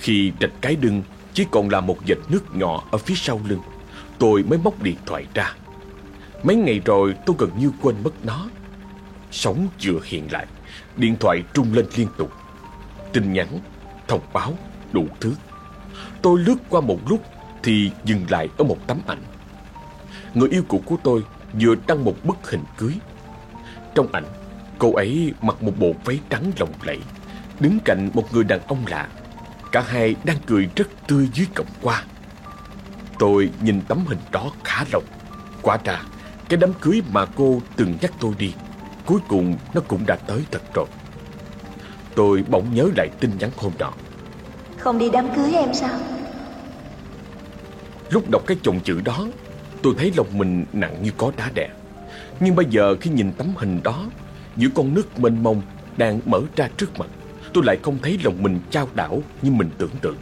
Khi trạch cái đưng chỉ còn là một vệt nước nhỏ ở phía sau lưng, tôi mới móc điện thoại ra. Mấy ngày rồi tôi gần như quên mất nó. Sống vừa hiện lại, điện thoại trung lên liên tục. Tin nhắn, thông báo, đủ thứ. Tôi lướt qua một lúc thì dừng lại ở một tấm ảnh. Người yêu cũ của tôi vừa đăng một bức hình cưới trong ảnh, cô ấy mặc một bộ váy trắng lộng lẫy, đứng cạnh một người đàn ông lạ. Cả hai đang cười rất tươi dưới cổng qua. Tôi nhìn tấm hình đó khá lâu. Quả ra, cái đám cưới mà cô từng dắt tôi đi, cuối cùng nó cũng đã tới thật rồi. Tôi bỗng nhớ lại tin nhắn hôm nọ. Không đi đám cưới em sao? Lúc đọc cái chồng chữ đó, tôi thấy lòng mình nặng như có đá đè. Nhưng bây giờ khi nhìn tấm hình đó Giữa con nước mênh mông đang mở ra trước mặt Tôi lại không thấy lòng mình trao đảo như mình tưởng tượng.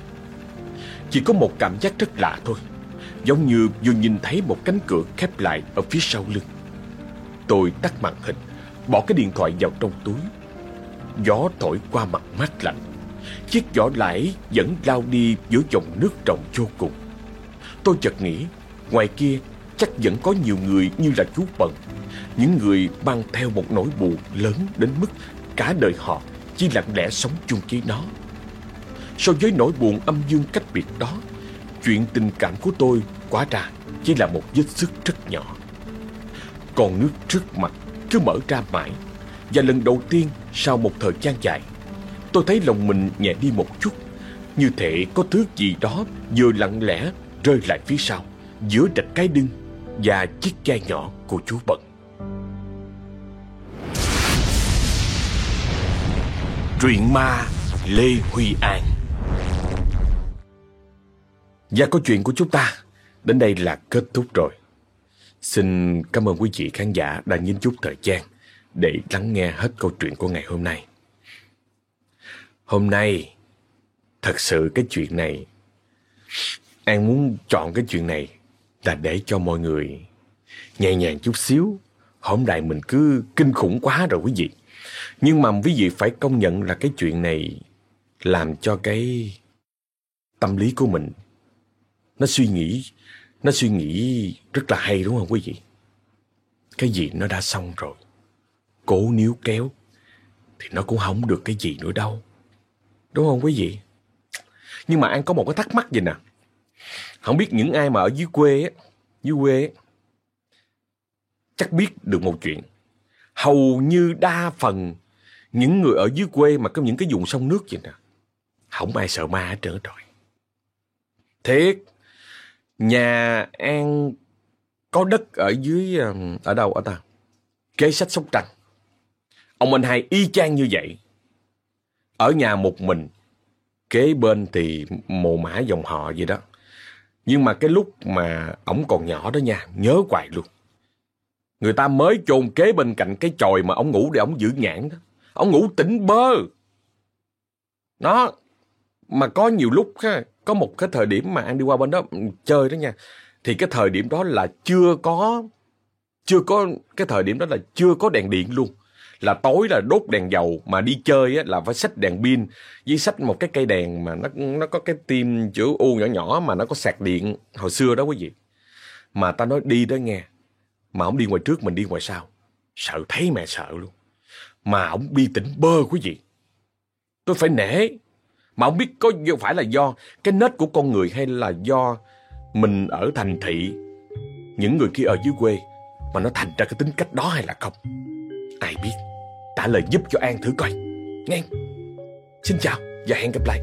Chỉ có một cảm giác rất lạ thôi, Giống như vừa nhìn thấy một cánh cửa khép lại ở phía sau lưng. Tôi tắt màn hình, Bỏ cái điện thoại vào trong túi. Gió thổi qua mặt mát lạnh, Chiếc giỏ lãi vẫn lao đi giữa dòng nước rộng vô cùng. Tôi chợt nghĩ, Ngoài kia chắc vẫn có nhiều người như là chú Bận, những người mang theo một nỗi buồn lớn đến mức cả đời họ chỉ lặng lẽ sống chung với nó. So với nỗi buồn âm dương cách biệt đó, chuyện tình cảm của tôi quá ra chỉ là một vết sức rất nhỏ. Còn nước trước mặt cứ mở ra mãi, và lần đầu tiên sau một thời gian dài, tôi thấy lòng mình nhẹ đi một chút, như thể có thứ gì đó vừa lặng lẽ rơi lại phía sau, giữa rạch cái đưng và chiếc chai nhỏ của chú Bận. Truyện ma Lê Huy An Và câu chuyện của chúng ta đến đây là kết thúc rồi. Xin cảm ơn quý vị khán giả đã nhìn chút thời gian để lắng nghe hết câu chuyện của ngày hôm nay. Hôm nay, thật sự cái chuyện này, An muốn chọn cái chuyện này là để cho mọi người nhẹ nhàng chút xíu. Hôm nay mình cứ kinh khủng quá rồi quý vị. Nhưng mà quý vị phải công nhận là cái chuyện này làm cho cái tâm lý của mình nó suy nghĩ nó suy nghĩ rất là hay đúng không quý vị? Cái gì nó đã xong rồi. Cố níu kéo thì nó cũng không được cái gì nữa đâu. Đúng không quý vị? Nhưng mà An có một cái thắc mắc gì nè. Không biết những ai mà ở dưới quê á, dưới quê á, chắc biết được một chuyện. Hầu như đa phần những người ở dưới quê mà có những cái vùng sông nước vậy nè. Không ai sợ ma hết trơn rồi. Thiệt, nhà An có đất ở dưới, um, ở đâu ở ta? Kế sách Sóc Trăng. Ông anh hai y chang như vậy. Ở nhà một mình, kế bên thì mồ mã dòng họ gì đó. Nhưng mà cái lúc mà ổng còn nhỏ đó nha, nhớ hoài luôn. Người ta mới chôn kế bên cạnh cái chòi mà ông ngủ để ông giữ nhãn đó. ông ngủ tỉnh bơ. Nó, mà có nhiều lúc ha, có một cái thời điểm mà anh đi qua bên đó ừ, chơi đó nha. Thì cái thời điểm đó là chưa có, chưa có, cái thời điểm đó là chưa có đèn điện luôn là tối là đốt đèn dầu mà đi chơi á, là phải xách đèn pin với xách một cái cây đèn mà nó nó có cái tim chữ U nhỏ nhỏ mà nó có sạc điện hồi xưa đó quý vị. Mà ta nói đi đó nghe. Mà ông đi ngoài trước mình đi ngoài sau. Sợ thấy mẹ sợ luôn. Mà ông bi tỉnh bơ quý vị. Tôi phải nể. Mà ông biết có phải là do cái nết của con người hay là do mình ở thành thị, những người kia ở dưới quê mà nó thành ra cái tính cách đó hay là không? Ai biết? trả lời giúp cho An thử coi. Nghe. Xin chào và hẹn gặp lại.